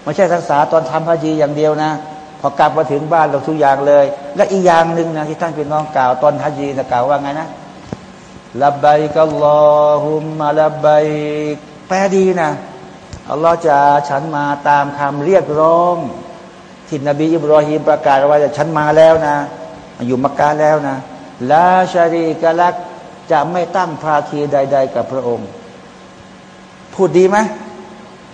ไม่ใช่รักษาตอนทำพาจีอย่างเดียวนะ พอกลับมาถึงบ้านเราทุกอย่างเลย และอีกอย่างหนึ่งนะที่ท่านพี่น้องกล่าวตอนฮาจีนะกล่าวว่าไงนะลับใบกัลลอฮุมมาลับใบแปลดีนะอัลลอฮ์จะฉันมาตามคำเรียกร้องที่นบีอิบรอฮีมประกาศว่าจะฉันมาแล้วนะ อยู่มักกะแล้วนะลาชารีกะลักจะไม่ตั้งภาคีใด ๆ กับพระองค์ พูดดีไหม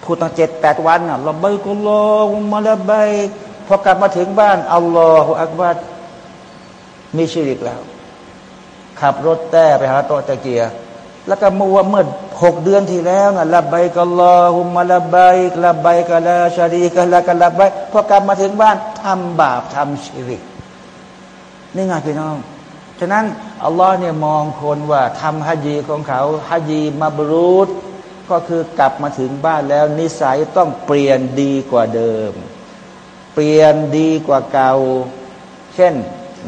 พูดตั้งเจ็ดแปดวันอะเราใบกุลอมาละใบพอกลับมาถึงบ้านอัลลอฮฺอักบัดมีชีริกแล้ว ขับรถแต่ไปหาโตตะเกียแล้วก็มัวเมื่อหกเดือนที่แล้วนะละใบกัลลอฮุมาละใบละใบกัลาชารีกัละกัลละใบพอกลับมาถึงบ้านทำบาปทำชีริกนี่ไงพี่น้องฉะนั้นอัลลอฮ์เนี่ยมองคนว่าทำฮัจีของเขาฮัจีมาบรูด ก็คือกลับมาถึงบ้านแล้วนิสัยต้องเปลี่ยนดีกว่าเดิม เปลี่ยนดีกว่าเก่า เช่น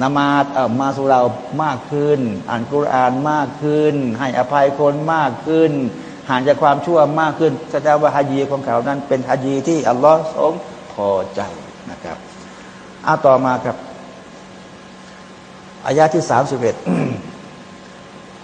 นมาเออมาสุเรามากขึ้น อ่านกุรอานมากขึ้น ให้อภัยคนมากขึ้น ห่างจากความชั่วมากขึ้นแสดงว่าฮาจีของเขานั้น เป็นฮาจีที่อัลลอฮ์ทรงพอใจนะครับอาต่อมาครับอายาที่สามสิบเอ็ด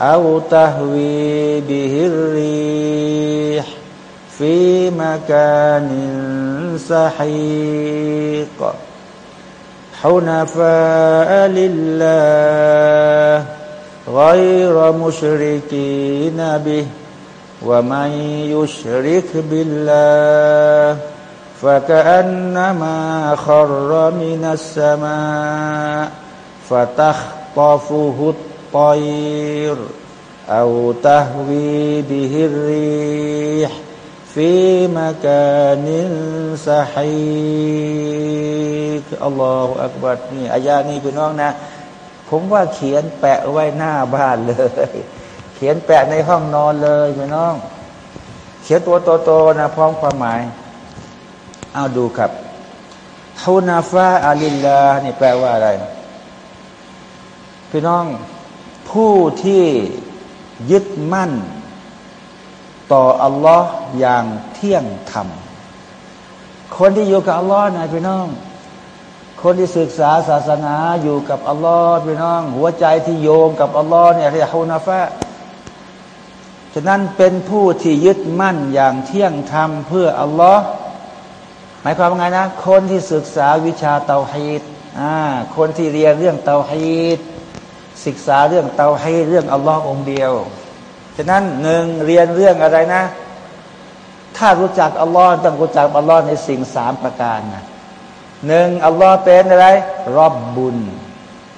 أو تهوي به الريح في مكان سحيق. حنفاء لله غير مشركين به ومن يشرك بالله فكأنما خر من السماء فتخطفه أو تهوي به الريح في مكان سحيق الله أكبر นี่อายานี้พี่น้องนะ ผมว่าเขียนแปะไว้หน้าบ้านเลย เขียนแปะในห้องนอนเลยพี่น้อง เขียนตัวโตๆนะพร้อมความหมาย เอาดูครับฮุนาฟาอาลิลลานี่แปลว่าอะไร พี่น้อง ผู้ที่ยึดมั่น ต่ออัลลอฮ์อย่างเที่ยงธรรม คนที่อยู่กับอัลลอฮ์นะพี่น้อง คนที่ศึกษาศาสนาอยู่กับอัลลอฮ์พี่น้อง หัวใจที่โยงกับอัลลอฮ์เนี่ยเรียกฮุนาฟะฉะนั้นเป็นผู้ที่ยึดมั่นอย่างเที่ยงธรรมเพื่ออัลลอฮ์หมายความว่าไงนะ คนที่ศึกษาวิชาเตาฮีดอ่าคนที่เรียนเรื่องเตาฮีด ศึกษาเรื่องเตาฮีดเรื่องอัลลอฮ์องเดียว ฉะนั้นหนึ่งเรียนเรื่องอะไรนะ ถ้ารู้จักอัลลอฮ์ต้องรู้จักอัลลอฮ์ในสิ่งสามประการนะหนึ่งอัลลอฮ์เป็นอะไร รอบบุญ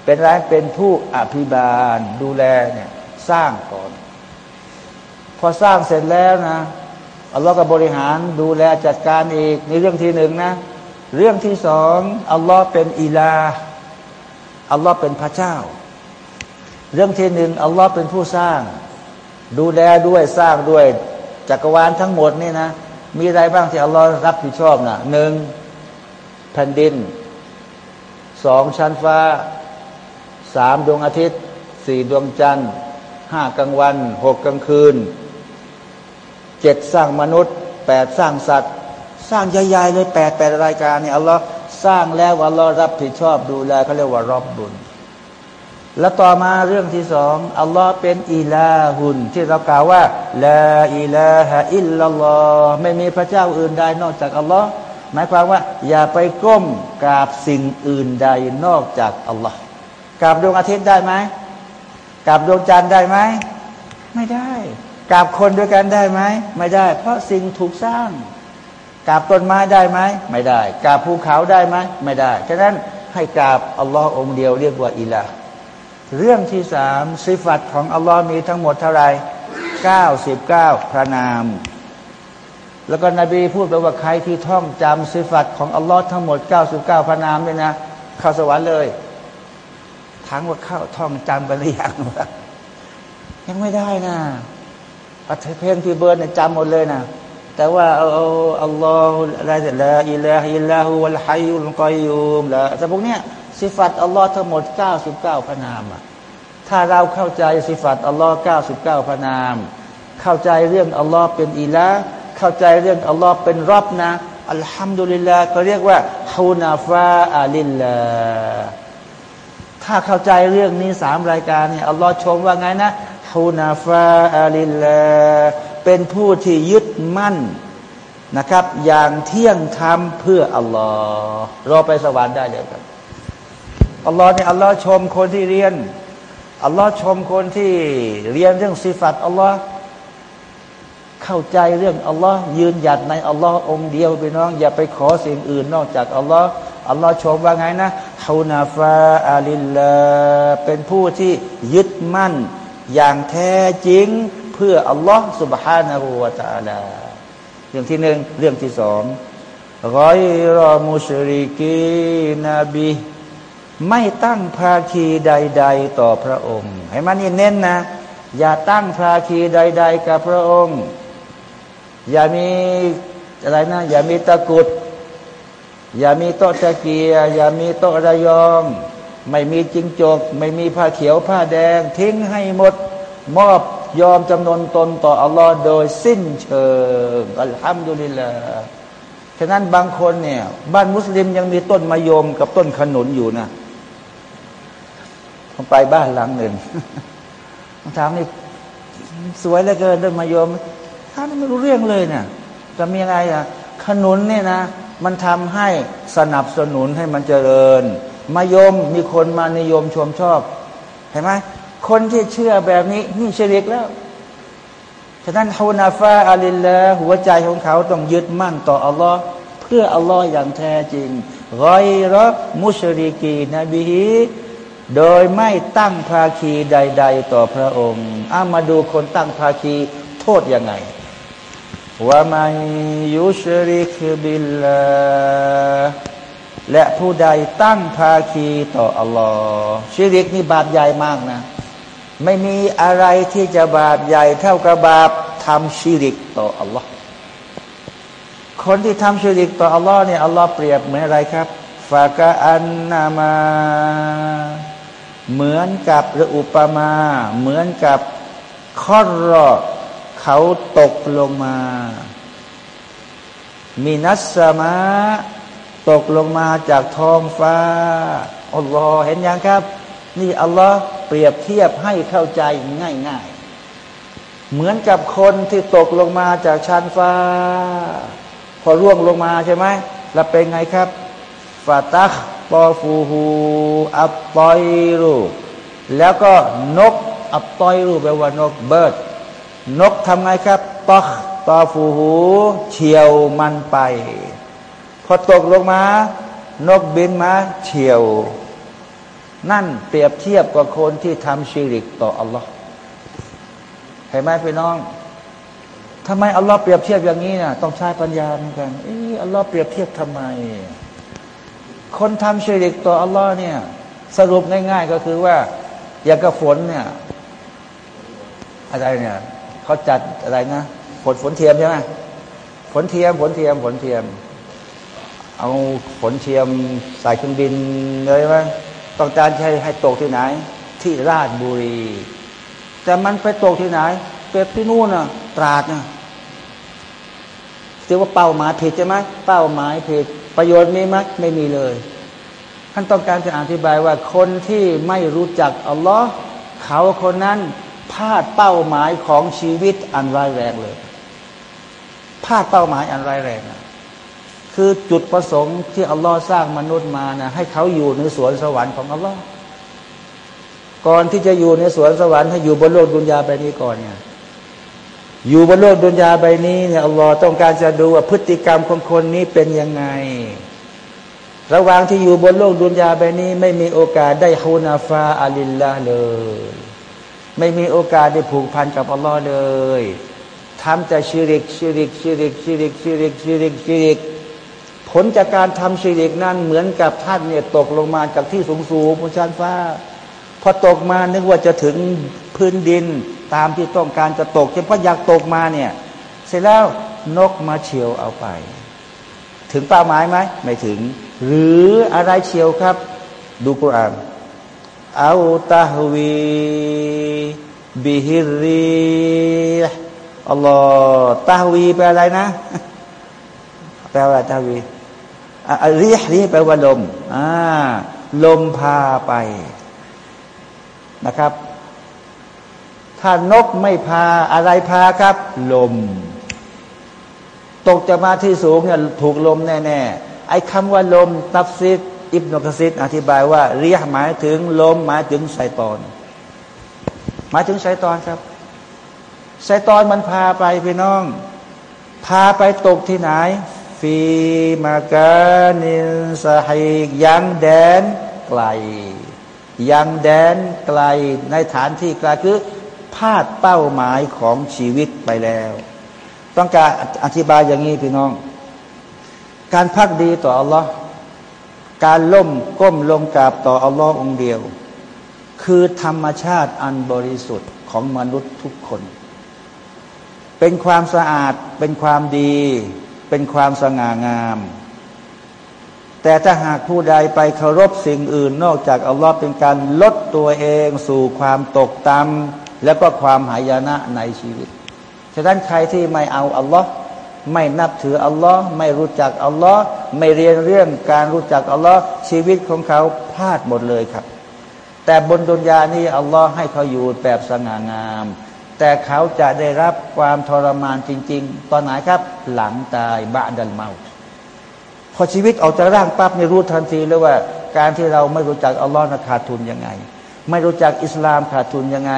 เป็นอะไรเป็นผู้อภิบาล ดูแลเนี่ยสร้างก่อน พอสร้างเสร็จแล้วนะอัลลอฮ์ก็บริหารดูแลจัดการอีกในเรื่องที่หนึ่งนะ เรื่องที่สองอัลลอฮ์เป็นอีลาอัลลอฮ์เป็นพระเจ้า เรื่องที่หนึ่งอัลลอฮ์เป็นผู้สร้าง ดูแลด้วยสร้างด้วย จักรวาลทั้งหมดนี่นะ มีอะไรบ้างที่อัลลอฮ์รับผิดชอบนะหนึ่งแผ่นดินสองชั้นฟ้าสามดวงอาทิตย์สี่ดวงจันทร์ห้ากลางวันหกกลางคืนเจ็ดสร้างมนุษย์แปดสร้างสัตว์ สร้างใหญ่ๆเลยแปดแปดรายการเนี่ยอัลลอฮ์สร้างแล้วอัลลอฮ์รับผิดชอบดูแลเขาเรียกว่ารอบบุญ แล้วต่อมาเรื่องที่สองอัลลอฮ์เป็นอีลาหุนที่เรากล่าวว่าลาอิลาฮะอิลลัลลอฮ์ไม่มีพระเจ้าอื่นใดนอกจากอัลลอฮ์หมายความว่า อย่าไปก้มกราบสิ่งอื่นใดนอกจากอัลลอฮ์กราบดวงอาทิตย์ได้ไหมกราบดวงจันทร์ได้ไหมไม่ได้กราบคนด้วยกันได้ไหมไม่ได้ เพราะสิ่งถูกสร้างกราบต้นไม้ได้ไหมไม่ได้กราบภูเขาได้ไหมไม่ได้ฉะนั้นให้กราบอัลลอฮ์องเดียวเรียกว่าอิละ เรื่องที่สามสิฟัตของอัลลอฮ์มีทั้งหมดเท่าไรเก้าสิบเก้าพระนาม แล้วก็นบีพูดไปว่าใครที่ท่องจำสิฟัตของอัลลอฮ์ทั้งหมดเก้าสิบเก้าพระนามเนี่ยนะเข้าสวรรค์เลยทั้งว่าเข้าท่องจำกันหรือยังยังไม่ได้นะเพลงพี่เบิร์ดจำหมดเลยนะแต่ว่าเอาอัลลอฮฺอะไรلا إله إلا هو الحي القيومละแต่พวกเนี้ย สิฟัตอัลลอฮ์ทั้งหมด 99 พระนามอะถ้าเราเข้าใจสิฟัตอัลลอฮ์99 พระนาม เข้าใจเรื่องอัลลอฮ์เป็นอิละเข้าใจเรื่องอัลลอฮ์เป็นรอบนะอัลฮัมดุลิลลาห์ก็เรียกว่าฮูนาฟาอาลิลลาถ้าเข้าใจเรื่องนี้สามรายการเนี่ยอัลลอฮ์ชมว่าไงนะฮุนาฟาอาลิลลาเป็นผู้ที่ยึดมั่นนะครับ อย่างเที่ยงธรรมเพื่ออัลลอฮ์รอไปสวรรค์ได้เลยครับ อัลลอฮ์เนี่ยอัลลอฮ์ชมคนที่เรียนอัลลอฮ์ชมคนที่เรียนเรื่องสิฟัตอัลลอฮ์เข้าใจเรื่องอัลลอฮ์ยืนหยัดในอัลลอฮ์องเดียวไปน้อง อย่าไปขอสิ่งอื่นนอกจากอัลลอฮ์อัลลอฮ์ชมว่าไงนะฮานาฟาอาลิลลาเป็นผู้ที่ยึดมั่น อย่างแท้จริงเพื่ออัลลอฮ์สุบฮานาหูวาตาลาเรื่องที่หนึ่งเรื่องที่สองร้อยรอมุชริกีนบี ไม่ตั้งภาคีใด ๆ ต่อพระองค์ให้มันนี่เน้นนะ อย่าตั้งภาคีใด ๆ กับพระองค์ อย่ามีอะไรนะ อย่ามีตะกุด อย่ามีโต๊ะตะเกีย อย่ามีโต๊ะระยอง ไม่มีจิงจก ไม่มีผ้าเขียวผ้าแดง ทิ้งให้หมดมอบยอมจำนนตนต่ออัลลอฮ์โดยสิ้นเชิงอัลฮัมดุลิลลาห์ฉะนั้นบางคนเนี่ย บ้านมุสลิมยังมีต้นมะยมกับต้นขนุนอยู่นะ ผมไปบ้านหลังหนึ่งถามนี่สวยเหลือเกินเรื่อมายมท่านไม่รู้เรื่องเลยเนี่ยจะมีอะไรอะ ขนุนเนี่ยนะ มันทำให้สนับสนุนให้มันเจริญมายมมีคนมานิยมชมชอบ เห็นไหมคนที่เชื่อแบบนี้ นี่เชริกแล้วฉะนั้นฮานาฟาอัลิลละหัวใจของเขาต้องยึดมั่นต่ออัลลอฮ์เพื่ออัลลอฮ์อย่างแท้จริงรอยรักมุชริกีนบีฮี โดยไม่ตั้งภาคีใด ๆ ต่อพระองค์อามาดูคนตั้งภาคีโทษยังไงว่ามันยุชริกบิลลาและผู้ใดตั้งภาคีต่ออัลลอฮ์ชิริกนี่บาปใหญ่มากนะ ไม่มีอะไรที่จะบาปใหญ่เท่ากับบาปทำชิริกต่ออัลลอฮ์คนที่ทำชิริกต่ออัลลอฮ์เนี่ยอัลลอฮ์เปรียบเหมือนอะไรครับฟากะอันนามา เหมือนกับหรืออุปมา เหมือนกับข้อรอเขาตกลงมา มีนัสมา ตกลงมาจากท้องฟ้าอัลลอฮ์เห็นยังครับ นี่อัลลอฮ์เปรียบเทียบให้เข้าใจง่าย ๆ เหมือนกับคนที่ตกลงมาจากชั้นฟ้า พอร่วงลงมาใช่ไหมแล้วเป็นไงครับฟาตัก ปอฟูฮูอัปตอยรูแล้วก็นกอัปตอยรูแปลว่านกเบิร์ดนกทำไงครับตอกตอฟูหูเฉียวมันไป พอตกลงมา นกบินมาเฉียว นั่นเปรียบเทียบกับคนที่ทำชีริกต่ออัลลอฮ์เห็นไหมพี่น้องทำไมอัลลอฮ์เปรียบเทียบอย่างนี้นะ่ะต้องใช้ปัญญาเหมือนกันอีอัลลอฮ์เปรียบเทียบทำไม คนทำชีริกต่ออัลลอฮ์เนี่ย สรุปง่าย ๆ ก็คือว่า อย่างกับฝนเนี่ย อะไรเนี่ยเขาจัดอะไรนะฝนฝนเทียมใช่ไหมฝนเทียมฝนเทียมฝนเทียม เอาผลเชียมใส่เครื่องบินเลยว่าต้องการให้ให้ตกที่ไหน ที่ราชบุรี แต่มันไปตกที่ไหนเก็บที่นู่นน่ะตราดนะถือว่าเป้าหมายผิดใช่ไหมเป้าหมายผิด ประโยชน์มีไหมไม่มีเลยท่านต้องการจะอธิบายว่าคนที่ไม่รู้จักอัลลอฮ์เขาคนนั้นพลาดเป้าหมายของชีวิตอันร้ายแรงเลยพลาดเป้าหมายอันร้ายแรงนะคือจุดประสงค์ที่อัลลอฮ์สร้างมนุษย์มานะให้เขาอยู่ในสวนสวรรค์ของอัลลอฮ์ก่อนที่จะอยู่ในสวนสวรรค์ให้อยู่บนโลกดุนยาใบนี้ก่อนเนี่ย อยู่บนโลกดุนยาใบนี้เนี่ยอัลลอฮ์ต้องการจะดูว่าพฤติกรรมของคนนี้เป็นยังไง ระหว่างที่อยู่บนโลกดุนยาใบนี้ ไม่มีโอกาสได้ฮุนาฟาอาลิลลาเลย ไม่มีโอกาสได้ผูกพันกับอัลลอฮ์เลยทำแต่ชิริกชิริกชิริกชิริกชิริกชิริกชิริกผลจากการทำชีริกนั้นเหมือนกับท่านเนี่ยตกลงมาจากที่สูงสูงบนชั้นฟ้า พอตกมานึกว่าจะถึงพื้นดิน ตามที่ต้องการจะตกจนพออยากตกมาเนี่ย เสร็จแล้วนกมาเฉียวเอาไป ถึงเป้าหมายไหมไม่ถึง หรืออะไรเฉียวครับ ดูกุรอานเอาตาฮวีบิฮิรีอัลลอฮ์ตาฮวีแปลอะไรนะ แปลว่าตาฮวีเรียรีแปลว่าลมอ่าลมพาไปนะครับ ถ้านกไม่พาอะไรพาครับ ลม ตกจะมาที่สูงเนี่ยถูกลมแน่ๆไอ้คำว่าลม ตับซิดอิบนกซิดอธิบายว่า เรียกหมายถึงลมหมายถึงไซตอน หมายถึงไซตอนครับไซตอนมันพาไปพี่น้อง พาไปตกที่ไหน ฟีมากานินสหิยังแดนไกลยังแดนไกลในฐานที่ไกลคือ พลาดเป้าหมายของชีวิตไปแล้ว ต้องการอธิบายอย่างนี้พี่น้อง การพักดีต่ออัลลอฮ์การล่มก้มลงกราบต่ออัลลอฮ์องเดียว คือธรรมชาติอันบริสุทธิ์ของมนุษย์ทุกคน เป็นความสะอาดเป็นความดี เป็นความสง่างาม แต่ถ้าหากผู้ใดไปเคารพสิ่งอื่นนอกจากอัลลอฮ์เป็นการลดตัวเองสู่ความตกต่ำ แล้วก็ความหายนะในชีวิต ฉะนั้นใครที่ไม่เอาอัลลอฮ์ไม่นับถืออัลลอฮ์ไม่รู้จักอัลลอฮ์ไม่เรียนเรื่องการรู้จักอัลลอฮ์ชีวิตของเขาพลาดหมดเลยครับ แต่บนดุนยานี่อัลลอฮ์ให้เขาอยู่แบบสง่างาม แต่เขาจะได้รับความทรมานจริง ๆ ตอนไหนครับหลังตายบะดันเมาพอชีวิตออกจากร่างปั๊บนี่รู้ทันทีเลยว่า การที่เราไม่รู้จักอัลลอฮ์นะขาดทุนยังไง ไม่รู้จักอิสลามขาดทุนยังไง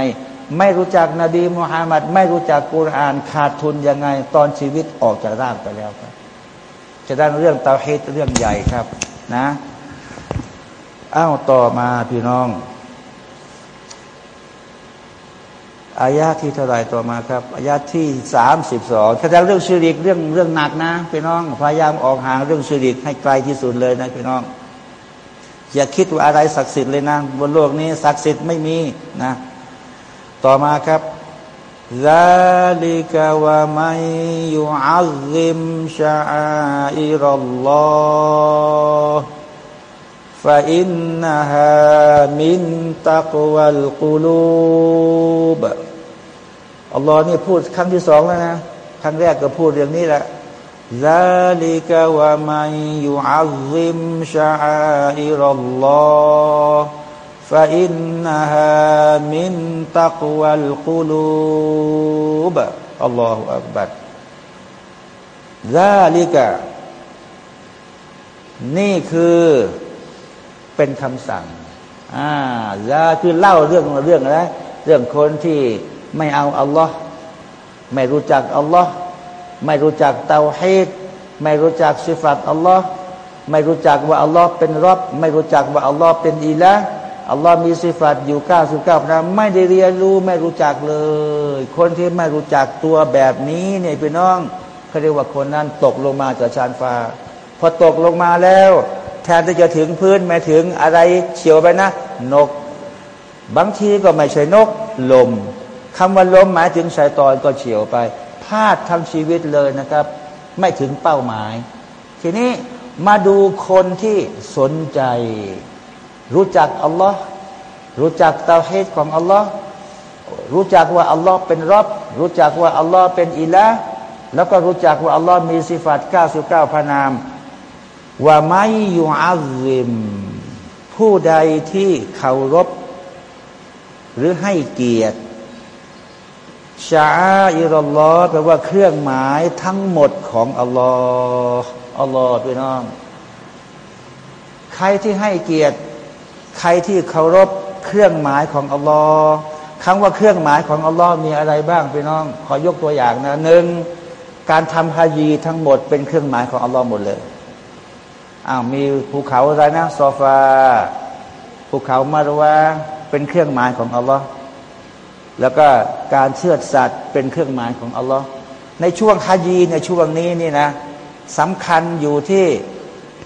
ไม่รู้จักนบีมุฮัมมัดไม่รู้จักกุรอานขาดทุนยังไง ตอนชีวิตออกจากร่างไปแล้วครับจะได้เรื่องเตาเฮตเรื่องใหญ่ครับนะอ้าวต่อมาพี่น้อง อายาที่เท่าไรต่อมาครับ อายาที่สามสิบสองแสดงเรื่องชีริกเรื่องเรื่องหนักนะพี่น้อง พยายามออกห่างเรื่องชีริกให้ไกลที่สุดเลยนะพี่น้อง อย่าคิดว่าอะไรศักดิ์สิทธิ์เลยนะบนโลกนี้ศักดิ์สิทธิ์ไม่มีนะ ต่อมาครับ ذلك ومن يعظم شعائر الله فإنها من تقوى القلوب อัลลอฮ์นี่พูดครั้งที่สองแล้วนะ ครั้งแรกก็พูดเรื่องนี้แหละ ذلك ومن يعظم شعائر الله فإنها من تقوى القلوب الله أكبر ذلك นี่คือเป็นคำสั่ง อ่าจะคือเล่าเรื่องเรื่องอะไรเรื่องคนที่ไม่เอาอัลลอฮ์ไม่รู้จักอัลลอฮ์ไม่รู้จักเตาฮีดไม่รู้จักสิฟัตอัลลอฮ์ไม่รู้จักว่าอัลลอฮ์เป็นรบไม่รู้จักว่าอัลลอฮ์เป็นอีละ อัลลอฮ์มีสิฟัตอยู่เก้าสิบเก้านะไม่ได้เรียนรู้ไม่รู้จักเลย คนที่ไม่รู้จักตัวแบบนี้เนี่ยพี่น้องเขาเรียกว่าคนนั้นตกลงมาจากชานฟ้า พอตกลงมาแล้ว แทนที่จะถึงพื้นไม่ถึงอะไรเฉียวไปนะ นก บางทีก็ไม่ใช่นก ลมคำว่าลมหมายถึงสายตอนก็เฉียวไปพลาดทั้งชีวิตเลยนะครับ ไม่ถึงเป้าหมาย ทีนี้มาดูคนที่สนใจ รู้จักอัลลอฮ์รู้จักเตาเฮดของอัลลอฮ์รู้จักว่าอัลลอฮ์เป็นรบรู้จักว่าอัลลอฮ์เป็นอิละแล้วก็รู้จักว่าอัลลอฮ์มีสิฟัต99พระนามว่าไม่ยูอัลลิมผู้ใดที่เคารพ หรือให้เกียรติชาอิรลอแปลว่าเครื่องหมายทั้งหมดของอัลลอฮ์อัลลอฮ์พี่น้อง ใครที่ให้เกียรติ ใครที่เคารพเครื่องหมายของอัลลอฮ์คำว่าเครื่องหมายของอัลลอฮ์มีอะไรบ้างพี่น้อง ขอยกตัวอย่างนะหนึ่งการทำฮายีทั้งหมดเป็นเครื่องหมายของอัลลอฮ์หมดเลยอ้าวมีภูเขาอะไรนะซอฟาภูเขามารวาเป็นเครื่องหมายของอัลลอฮ์แล้วก็การเชื่อสัตว์เป็นเครื่องหมายของอัลลอฮ์ในช่วงฮายีในช่วงนี้นี่นะสำคัญอยู่ที่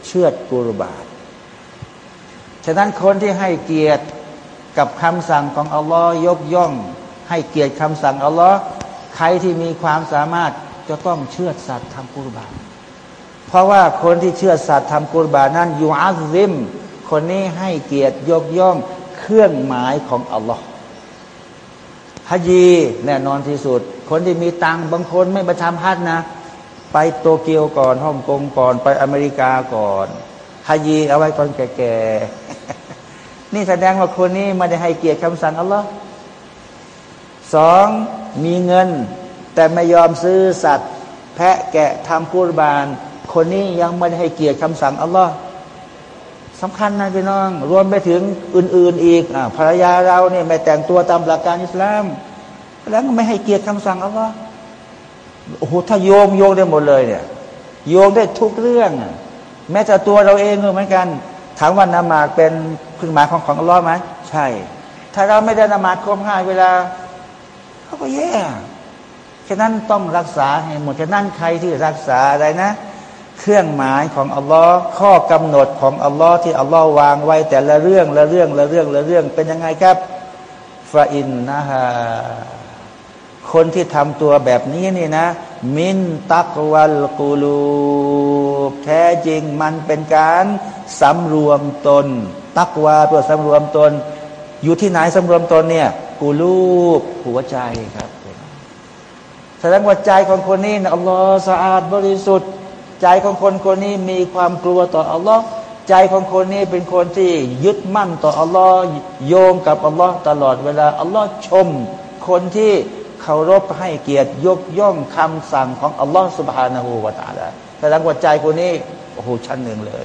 เชื่อกุรบาต ฉะนั้นคนที่ให้เกียรติกับคำสั่งของอัลลอฮ์ยกย่อง ให้เกียรติคำสั่งอัลลอฮ์ใครที่มีความสามารถจะต้องเชื่อสัตว์ทำกุรบานเพราะว่าคนที่เชื่อสัตว์ทำกุรบานนั้นยูอัซิม คนนี้ให้เกียรติยกย่องเครื่องหมายของอัลลอฮ์ฮัจีแน่นอนที่สุด คนที่มีตังบางคนไม่มาทำฮัจนะ ไปโตเกียวก่อนฮ่องกงก่อนไปอเมริกาก่อนฮัจีเอาไว้ตอนแก่ๆ นี่แสดงว่าคนนี้ไม่ได้ให้เกียรติคำสั่งอัลลอฮ์สองมีเงิน แต่ไม่ยอมซื้อสัตว์ แพะแกะทำกุรบาน คนนี้ยังไม่ได้ให้เกียรติคำสั่งอัลลอฮ์สำคัญนะพี่น้อง รวมไปถึงอื่น ๆอีกอภรรยาเราเนี่ยไม่แต่งตัวตามหลักการอิสลาม แล้วก็ไม่ให้เกียรติคำสั่งอัลลอฮ์โอ้โหถ้าโยงโยงได้หมดเลยเนี่ยโยงได้ทุกเรื่อง แม้แต่ตัวเราเองก็เหมือนกัน ถามว่านามาเป็น เครื่องหมายของของอัลลอฮ์ไหมใช่ ถ้าเราไม่ได้นามาครบห้าเวลาเขาก็แย่ฉะนั้นต้องรักษาให้หมดฉะนั้นใครที่รักษาอะไรนะ เครื่องหมายของอัลลอฮ์ข้อกำหนดของอัลลอฮ์ที่อัลลอฮ์วางไว้แต่ละเรื่องละเรื่องละเรื่องละเรื่องเป็นยังไงครับฟาอินนะฮะคนที่ทำตัวแบบนี้นี่นะ มินตักวัลกูลูแท้จริงมันเป็นการสำรวมตน ตักวาตัวสำรวมตน อยู่ที่ไหนสำรวมตนเนี่ยกูลูบหัวใจครับแสดงว่าใจของคนนี้นะอัลลอฮ์สะอาดบริสุทธิ์ ใจของคนคนนี้มีความกลัวต่ออัลลอฮ์ใจของคนนี้เป็นคนที่ยึดมั่นต่ออัลลอฮ์โยงกับอัลลอฮ์ตลอดเวลาอัลลอฮ์ชม คนที่เคารพให้เกียรติยกย่องคำสั่งของอัลลอฮ์สุบฮานาหูวาตาละแสดงว่าใจคนนี้โอ้โหชั้นหนึ่งเลย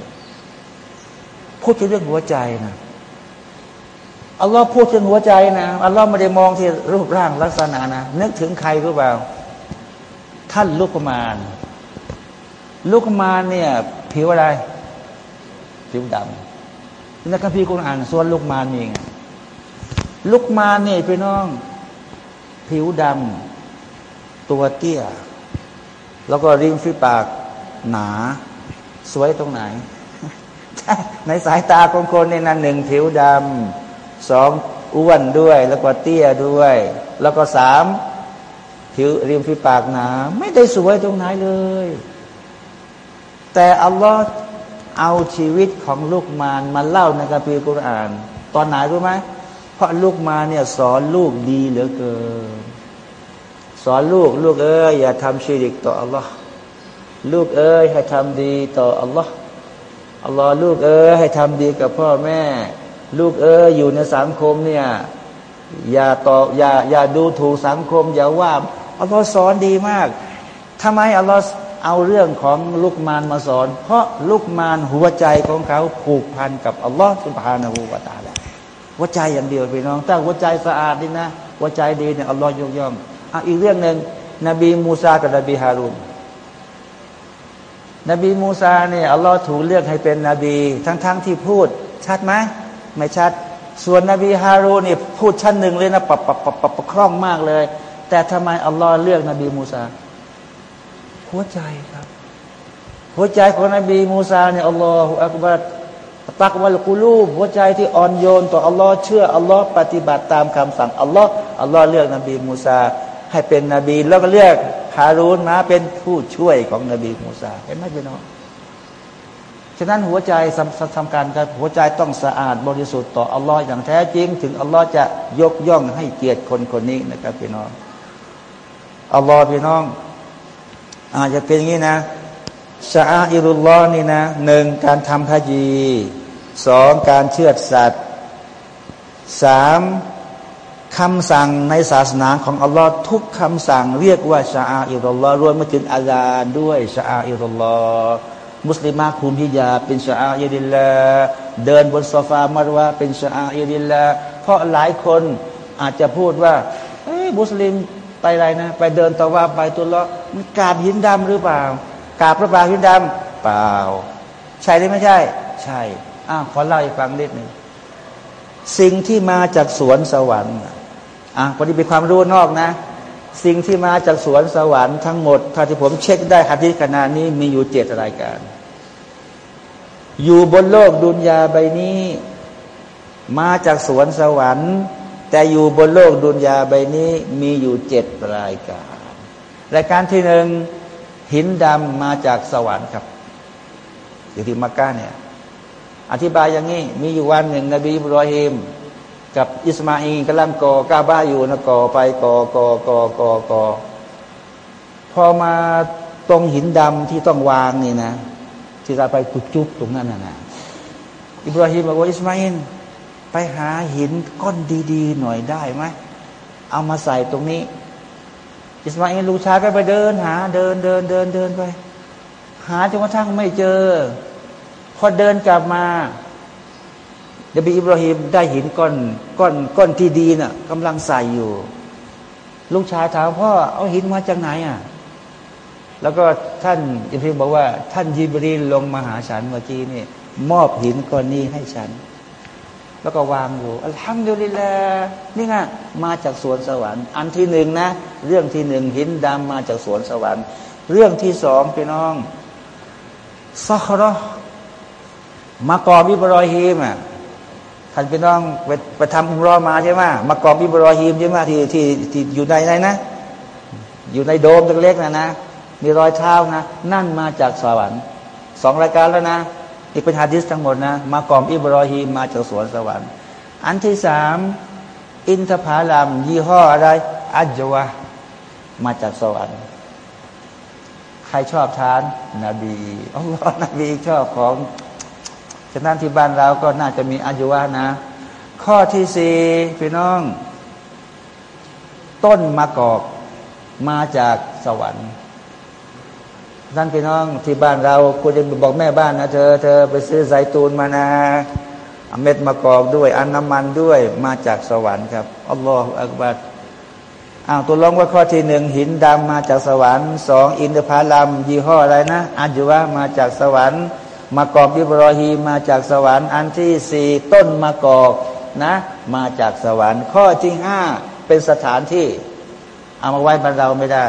พูดถึงเรื่องหัวใจนะอัลลอฮ์พูดถึงหัวใจนะอัลลอฮ์ไม่ได้มองที่รูปร่างลักษณะนะนึกถึงใครรู้เปล่า ท่านลูกมารลูกมารเนี่ย ผิวอะไร ผิวดำในคัมภีร์กุรอานส่วนลูกมารมีไงลูกมารเนี่ยพี่น้อง ผิวดำตัวเตี้ย แล้วก็ริมฝีปากหนา สวยตรงไหน ในสายตาของคนในนั้นหนึ่งผิวดำสองอ้วนด้วย แล้วก็เตี้ยด้วย แล้วก็สามผิวริมฝีปากหนาไม่ได้สวยตรงไหนเลย แต่อัลลอฮ์เอาชีวิตของลูกมารมาเล่าในคัมภีร์กุรอาน ตอนไหนรู้ไหมเพราะลูกมาเนี่ยสอนลูกดีเหลือเกิน สอนลูกลูกเอ้ยอย่าทำชีริกต่ออัลลอฮ์ลูกเอ้ยให้ทำดีต่ออัลลอฮ์ อัลลอฮ์ลูกเอ้ยให้ทำดีกับพ่อแม่ ลูกเอ้ยอยู่ในสังคมเนี่ยอย่าต่ออย่าอย่าดูถูกสังคม อย่าว่าอัลลอฮ์สอนดีมากทำไมอัลลอฮ์เอาเรื่องของลูกมารมาสอน เพราะลูกมารหัวใจของเขาผูกพันกับอัลลอฮ์สุบฮานาหูวาตาละหัวใจอย่างเดียวพี่น้องถ้าหัวใจสะอาดนี่นะหัวใจดีเนี่ยอัลลอฮ์ยกย่องอะอีกเรื่องหนึ่งนบีมูซากับนบีฮารุน นบีมูซาเนี่ยอัลลอฮ์ถูกเลือกให้เป็นนบี ทั้งๆทที่พูด ชัดไหมไม่ชัด ส่วนนบีฮารุนเนี่ยพูดชั้นหนึ่งเลยนะปับปับปับปับคล่องมากเลย แต่ทำไมอัลลอฮ์เลือกนบีมูซาหัวใจครับ หัวใจของนบีมูซาเนี่ยอัลลอฮฺอักบัรตักวัลกุลูบหัวใจที่อ่อนโยน ต่ออัลลอฮ์เชื่ออัลลอฮ์ปฏิบัติตามคำสั่งอัลลอฮ์อัลลอฮ์เลือกนบีมูซาให้เป็นนบีแล้วก็เลือก ฮารูนมาเป็นผู้ช่วยของนบีมูซาเห็นไหมพี่น้องฉะนั้นหัวใจสำคัญครับหัวใจต้องสะอาดบริสุทธิ์ต่ออัลลอฮ์อย่างแท้จริง ถึงอัลลอฮ์จะยกย่องให้เกียรติคนคนนี้นะครับพี่น้องอัลลอฮ์พี่น้องอาจจะเป็นอย่างนี้นะชาอิรุลลอฮ์นี่นะหนึ่งการทำพจีสองการเชื่อสัตว์สาม คำสั่งในศาสนาของอัลลอฮ์ทุกคำสั่งเรียกว่าชาอิรุลลอฮ์รวมมาถึงอาลาด้วยชาอิรุลลอฮ์มุสลิมาคุมพิยาเป็นชาอิริลลาเดินบนโซฟามารวาเป็นชาอิริลลาเพราะหลายคนอาจจะพูดว่าเอ้มุสลิมไปอะไรนะ ไปเดินตะว่าไปตัวละมันกาบหินดำหรือเปล่ากราบพระบาหินดำเปล่า ใช่หรือไม่ใช่ ใช่อ้าวขอเล่าให้ฟังนิดหนึ่งสิ่งที่มาจากสวนสวรรค์ อะพอดีเป็นความรู้นอกนะ สิ่งที่มาจากสวนสวรรค์ทั้งหมดถ้าที่ผมเช็คได้ฮัดีขนาดนี้มีอยู่เจ็ดรายการ อยู่บนโลกดุนยาใบนี้ มาจากสวนสวรรค์ แต่อยู่บนโลกดุนยาใบนี้มีอยู่เจ็ดรายการ รายการที่หนึ่งหินดำมาจากสวรรค์ครับอยู่ที่มักกะเนี่ยอธิบายอย่างนี้ มีอยู่วันหนึ่งนบีบรอฮิม กับอิสมาอีกำลังก่อกาบ้าอยู่นะก่อไปก่อก่อก่อก่อก่อพอมาตรงหินดำที่ต้องวางนี่นะที่เราไปกุจุบตรงนั้นนะอิบราฮิมบอกว่าอิสมาอินไปหาหินก้อนดีๆ หน่อยได้ไหมเอามาใส่ตรงนี้ อิสมาอินลูชาก็ไปเดินหา เดินเดินเดินเดินไป หาจนกระทั่งไม่เจอ พอเดินกลับมา เดบีอิบราฮิมได้หินก้อนก้อนก้อนที่ดีน่ะกำลังใส่อยู่ ลูกชายถามพ่อเอาหินมาจากไหนอะ แล้วก็ท่านอิบราฮิมบอกว่า ท่านยิบรีลงมาหาฉันเมื่อกี้นี่มอบหินก้อนนี้ให้ฉัน แล้วก็วางอยู่อัลฮัมดุลิลลานี่ไงมาจากสวนสวรรค์ อันที่หนึ่งนะ เรื่องที่หนึ่งหินดำมาจากสวนสวรรค์ เรื่องที่สองพี่น้องซักรอมากอบิบรอฮีมอะ ท่านพี่น้องไปไปทำอุมรอมาใช่ไหมมากอบิบรอฮีมใช่ไหมที่ที่ที่อยู่ในไหนนะ อยู่ในโดมเล็กๆนะนะ มีรอยเท้านะ นั่นมาจากสวรรค์สองรายการแล้วนะนี่เป็นฮะดิษทั้งหมดนะ มากอมอิบรอฮีมมาจากสวนสวรรค์ อันที่สามอินทผาลัมยี่ห้ออะไร อัจวะมาจากสวรรค์ใครชอบทาน นบีอัลลอฮ์นบีชอบของ ฉะนั้นที่บ้านเราก็น่าจะมีอายุวะนะ ข้อที่สี่พี่น้อง ต้นมะกอกมาจากสวรรค์ท่านพี่น้องที่บ้านเราคุณจะบอกแม่บ้านนะเธอเธอไปซื้อไซตูนมานะเม็ดมะกอกด้วย อันน้ำมันด้วยมาจากสวรรค์ครับอัลลอฮฺอักบัดอ้าวตัวลงว่าข้อที่หนึ่งหินดำมาจากสวรรค์สองอินทผลัมยี่ห้ออะไรนะอัจวะมาจากสวรรค์ มะกอกอิบรอฮีมาจากสวรรค์ อันที่สี่ต้นมะกอกนะ มาจากสวรรค์ ข้อที่ห้าเป็นสถานที่ เอามาไว้บ้านเราไม่ได้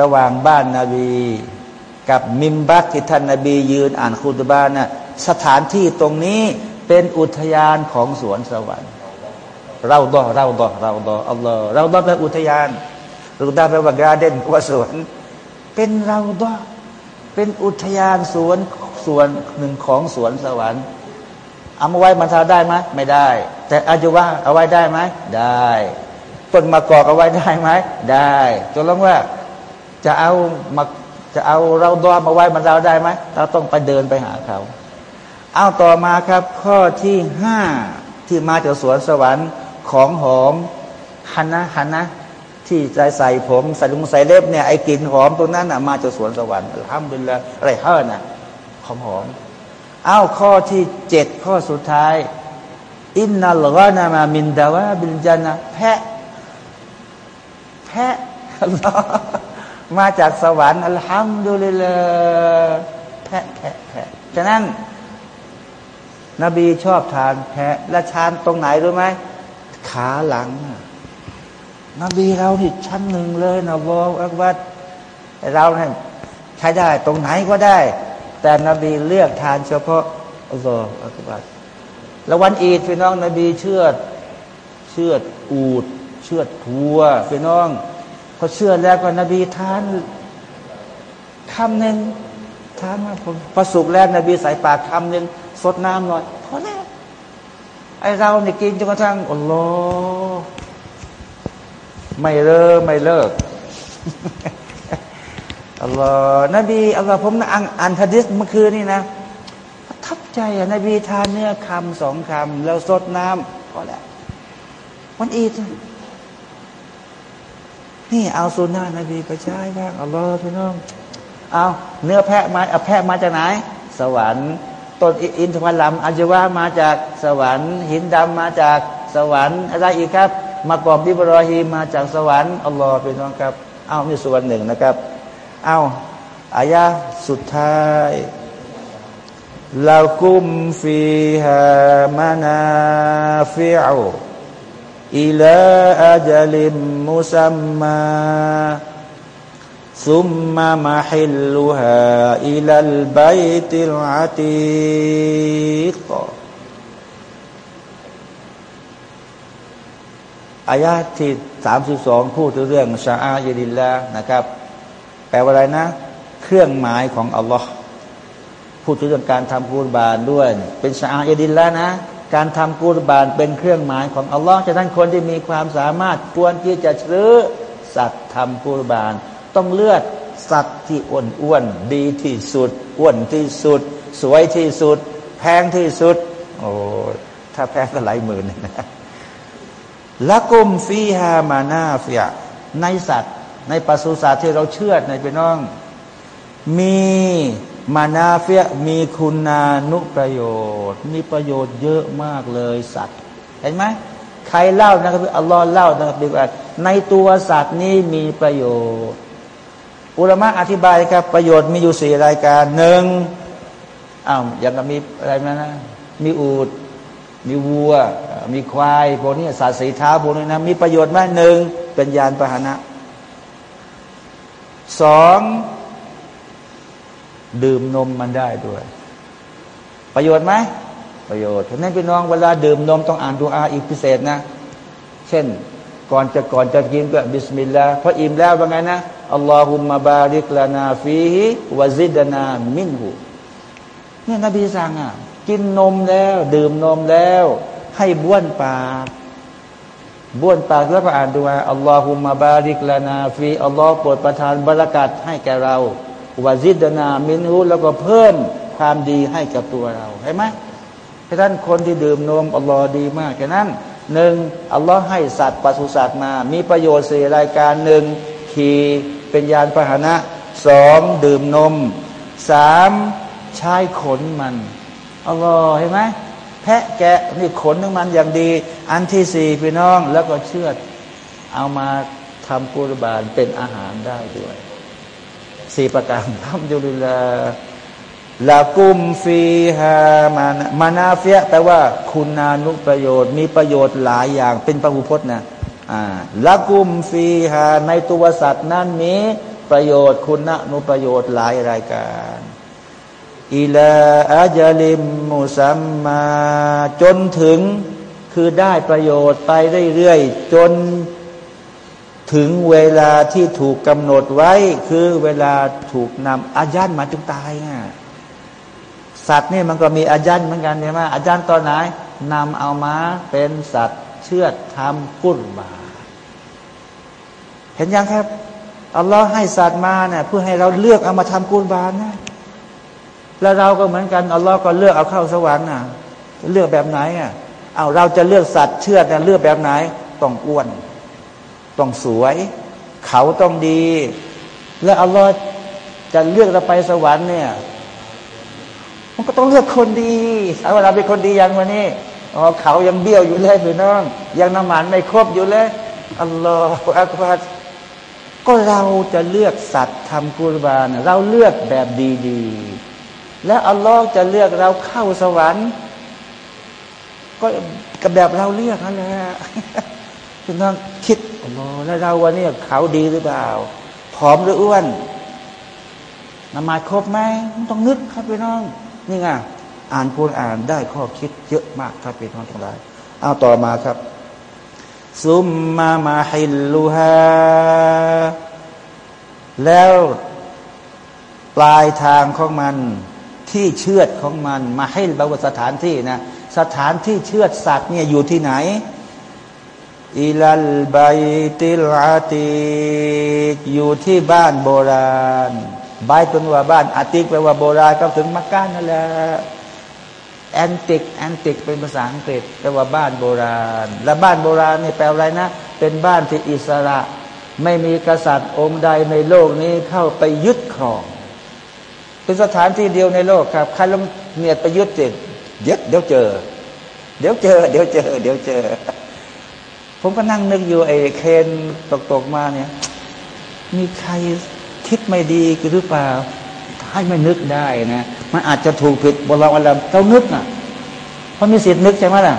ระหว่างบ้านนาบีกับมิมบัตที่ท่านนาบียืนอ่านคุตบานนะ่ะสถานที่ตรงนี้เป็นอุทยานของสวนสวรรค์ เราดอเราดอเราดออัลลอฮ์เราดอเป็นอุทยานเราดอแปลว่าการเด่นว่าสวน เป็นเราดอ เป็นอุทยานสวนส่วนหนึ่งของสวนสวรรค์เอามาไว้มันทาได้ไหมไม่ได้ แต่อาจุวะเอาไว้ได้ไหมได้ต้นมะกอกเอาไว้ได้ไหมได้จนลงว่าจะเอามาจะเอาเราดอมาไว้มันเราได้ไหมเราต้องไปเดินไปหาเขา เอาต่อมาครับ ข้อที่ห้าที่มาจากสวนสวรรค์ของหอมฮันนะฮันนะ ที่ใจใส่ผมใส่ลุงใส่เล็บเนี่ยไอ้กลิ่นหอมตรงนั้นน่ะมาจากสวนสวรรค์ทำเป็นละอะไรเฮ้อน่ะหอมหอมเอาวข้อที่เจ็ดข้อสุดท้าย อินนัลกานามามินดาวะบินจานะแพะ แพะมาจากสวรรค์อัลฮัมดุลิลลาแพะแพะแพะฉะนั้น นบีชอบทานแพะ และชานตรงไหนรู้ไหมขาหลัง นบีเราที่ชั้นหนึ่งเลยนะบออักบัดเราเนี่ยใช้ได้ตรงไหนก็ได้ แต่นบีเลือกทานเฉพาะอัลลอฮฺอักบัดแล้ววันอีดพี่น้องนบีเชื่อเชื่ออูด เชื่อทัวพี่น้องพอเชื่อแล้วก็นบีทานคำหนึ่งทานมาพอสุกแล้วนบีใส่ปากคำหนึ่งสดน้ำหน่อยพอแล้วไอเราเนี่ยกินจนกระทั่งอัลลอฮ์ ไม่เลิกไม่เลิกอัลลอฮ์นบีอัลลอฮ์ผมอ่านอ่านฮะดิษเมื่อคืนนี่นะประทับใจอะนบีทานเนื้อคำสองคำแล้วสดน้ำพอแล้ววันอีดนี่เอาสุนนะนบีไปใช้บ้างอัลลอฮ์พี่น้องเอาเนื้อแพะมาเอาแพะมาจากไหน สวรรค์ต้นอินทผลัมอาจวะมาจากสวรรค์ หินดำมาจากสวรรค์อะไรอีกครับ มากอบบิบรอฮีมาจากสวรรค์อัลลอฮ์พี่น้องครับเอามีส่วนหนึ่งนะครับเอาอายะสุดท้ายลากุมฟีฮามานาمنافع إلى أجل مسمى ثم محلها إلى البيت العتيق อายะที่สามสิบสองพูดถึงเรื่องشعائر اللهนะครับ แปลว่าอะไรนะ เครื่องหมายของอัลลอฮ์พูดถึงเรื่องการทำกูรบานด้วย เป็นชาอายดิลละนะ การทำกุรบานเป็นเครื่องหมายของอัลลอฮ์ฉะนั้นคนที่มีความสามารถควรที่จะซื้อสัตว์ทำกุรบาน ต้องเลือกสัตว์ที่อ้วนอ้วนดีที่สุดอ้วนที่สุด สวยที่สุด แพงที่สุด โอ้ถ้าแพงก็หลายหมื่นนะ ละกุมฟีฮามานาฟิยในสัตว์ ในปศุสัตว์ที่เราเชื่อในพี่น้อง มีมานาเฟียมีคุณานุประโยชน์ มีประโยชน์เยอะมากเลยสัตว์ เห็นไหมใครเล่านะครับอัลลอฮ์เล่านะครับดีว่าในตัวสัตว์นี้มีประโยชน์ อุลามะอธิบายครับ ประโยชน์มีอยู่สี่รายการหนึ่งอ้าวอย่างกับมีอะไรนะนะมีอูด มีวัว มีควายพวกนี้สัตว์สีเท้าพวกนี้นะมีประโยชน์ไหมหนึ่งเป็นยานพาหนะสองดื่มนมมันได้ด้วย ประโยชน์ไหมประโยชน์ฉะนั้นพี่น้องเวลาดื่มนมต้องอ่านดูอาอีกพิเศษนะ เช่นก่อนจะก่อนจะกินก็บิสมิลลาห์พออิ่มแล้วว่าไงนะอัลลอฮุมมาบาริกลานาฟีฮิวะซิดนามินหูเนี่ยนบีสั่งอะ กินนมแล้ว ดื่มนมแล้ว ให้บ้วนปากบ้วนปากแล้วก็อ่านดูว่าอัลลอฮุมมาบาริกลานาฟีอัลลอฮ์โปรดประทานบรารักัดให้แก่เราวาซิดนามินหูแล้วก็เพิ่มความดีให้กับตัวเราเห็นไหมเพราะนั้นคนที่ดื่มนมอัลลอฮ์ดีมากแค่นั้นหนึ่งอัลลอฮ์ให้สัตว์ปศุสัตว์มา มีประโยชน์สี่รายการหนึ่งขี่เป็นยานพาหนะสองดื่มนมสามใช้ขนมัน อัลลอฮ์เห็นไหมแพะแกะนี่ขนของมันอย่างดี อันที่สี่พี่น้องแล้วก็เชือด เอามาทำกุรบานเป็นอาหารได้ด้วยสี่ประการทำอยู่ลาลากุมฟีฮามามานาเฟียแปลว่าคุณนานุประโยชน์ มีประโยชน์หลายอย่างเป็นพระอุพจน์นะอ่าลากุมฟีฮาในตัวสัตว์นั้นมีประโยชน์คุณนุประโยชน์หลายรายการ อิลาอาจลิมมุสัมมาจนถึงคือได้ประโยชน์ไปเรื่อยๆ จนถึงเวลาที่ถูกกำหนดไว้ คือเวลาถูกนำอาญานมาจงตายอะสัตว์นี่มันก็มีอาญานเหมือนกันใช่ไหมอาญานตอนไหนนำเอามาเป็นสัตว์เชื่อทำกุศบา เห็นยังครับอัลลอฮ์ให้สัตว์มาเนี่ยเพื่อให้เราเลือกเอามาทำกุศบานะ แล้วเราก็เหมือนกันอัลลอฮ์ก็เลือกเอาเข้าสวรรค์น่ะเลือกแบบไหนอะเอาเราจะเลือกสัตว์เชื่อเนี่เลือกแบบไหน ต้องอ้วน ต้องสวย เขาต้องดี และอัลลอฮ์จะเลือกเราไปสวรรค์เนี่ยมันก็ต้องเลือกคนดีเอาเราเป็นคนดีอย่างวันนี้อ๋อเขายังเบี้ยวอยู่เลยพี่น้อง ยังน้ำมันไม่ครบอยู่เลยอัลลอฮฺอักบัรก็เราจะเลือกสัตว์ทำกุรบานเราเลือกแบบดี ๆ และอัลลอฮ์จะเลือกเราเข้าสวรรค์ ก็กับแบบเราเลือกนั่นแหละพี่น้องคิดอัลลอฮ์แล้วเราวันนี้เขาดีหรือเปล่าผอมหรืออ้วนนมาครบไหมต้องนึกครับพี่น้อง นี่ไงอ่านคูณอ่านได้ข้อคิดเยอะมากครับพี่น้องทั้งหลายเอาต่อมาครับ ซุมมามาฮิลลูฮาแล้วปลายทางของมัน ที่เชือดของมัน มาให้บาวสถานที่นะสถานที่เชือดสัตว์เนี่ยอยู่ที่ไหนอิลัลบายติลอาติอยู่ที่บ้านโบราณบายตัวว่าบ้านอาติกแปลว่าโบราณก็ถึงมักกะนั่นแหละแอนติกแอนติกเป็นภาษาอังกฤษแปลว่าบ้านโบราณ และบ้านโบราณนี่แปลอะไรนะ เป็นบ้านที่อิสระ ไม่มีกษัตริย์องค์ใดในโลกนี้เข้าไปยึดครอง เป็นสถานที่เดียวในโลกครับใครลงเนียดไปยึดจิตเดี๋ยวเดี๋ยวเจอ เดี๋ยวเจอ เดี๋ยวเจอ เดี๋ยวเจอ ผมก็นั่งนึกอยู่ไอ้เคนตกตกมาเนี่ย มีใครคิดไม่ดีหรือเปล่าให้ไม่นึกได้นะมันอาจจะถูกผิดบนเราอะไรเรานึกนะเพราะมีสิทธิ์นึกใช่ไหมล่ะ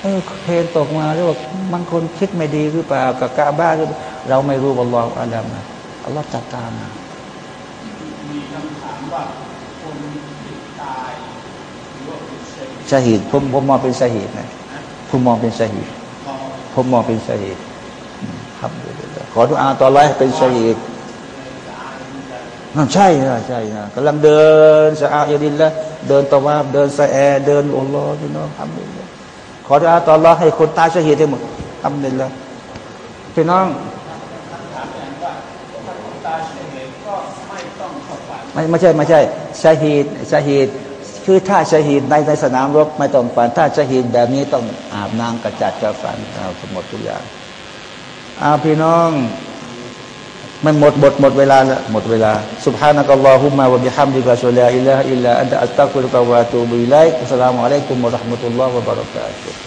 เออเพนตกมาเรียกว่าบางคนคิดไม่ดีหรือเปล่ากับกาบ้าหรือเราไม่รู้บนเราอะไรนะอัลลอฮ์จัดการนะ ว่าคนตายหรือว่าเป็นชาหิดผมผมมองเป็นชาหิดนะผมมองเป็นชาหิดผมมองเป็นชาหิดครับขอทุกอาตอนแรกเป็นชาหิดใช่นะใช่นะกำลังเดินสะอาดยดินแล้วเดินตะวาบเดินสะแอเดินอัลลอฮ์พี่น้องทำเลยขอดุอาตอนรอให้คนตายชาหิดได้หมดทำเลยละพี่น้อง ไม่ไม่ใช่ไม่ใช่ชาฮีดชาฮีดคือถ้าชาฮีดในในสนามรบไม่ต้องฝันถ้าชาฮีดแบบนี้ต้องอาบน้ำกระจัดกระฝันเอาหมดทุกอย่างอาพี่น้องมันหมดหมดหมดเวลาแล้วหมดเวลา سبحانك اللهم وبحمدك اشهد ان لا اله الا انت استغفرك واتوب اليك السلام عليكم ورحمه الله وبركاته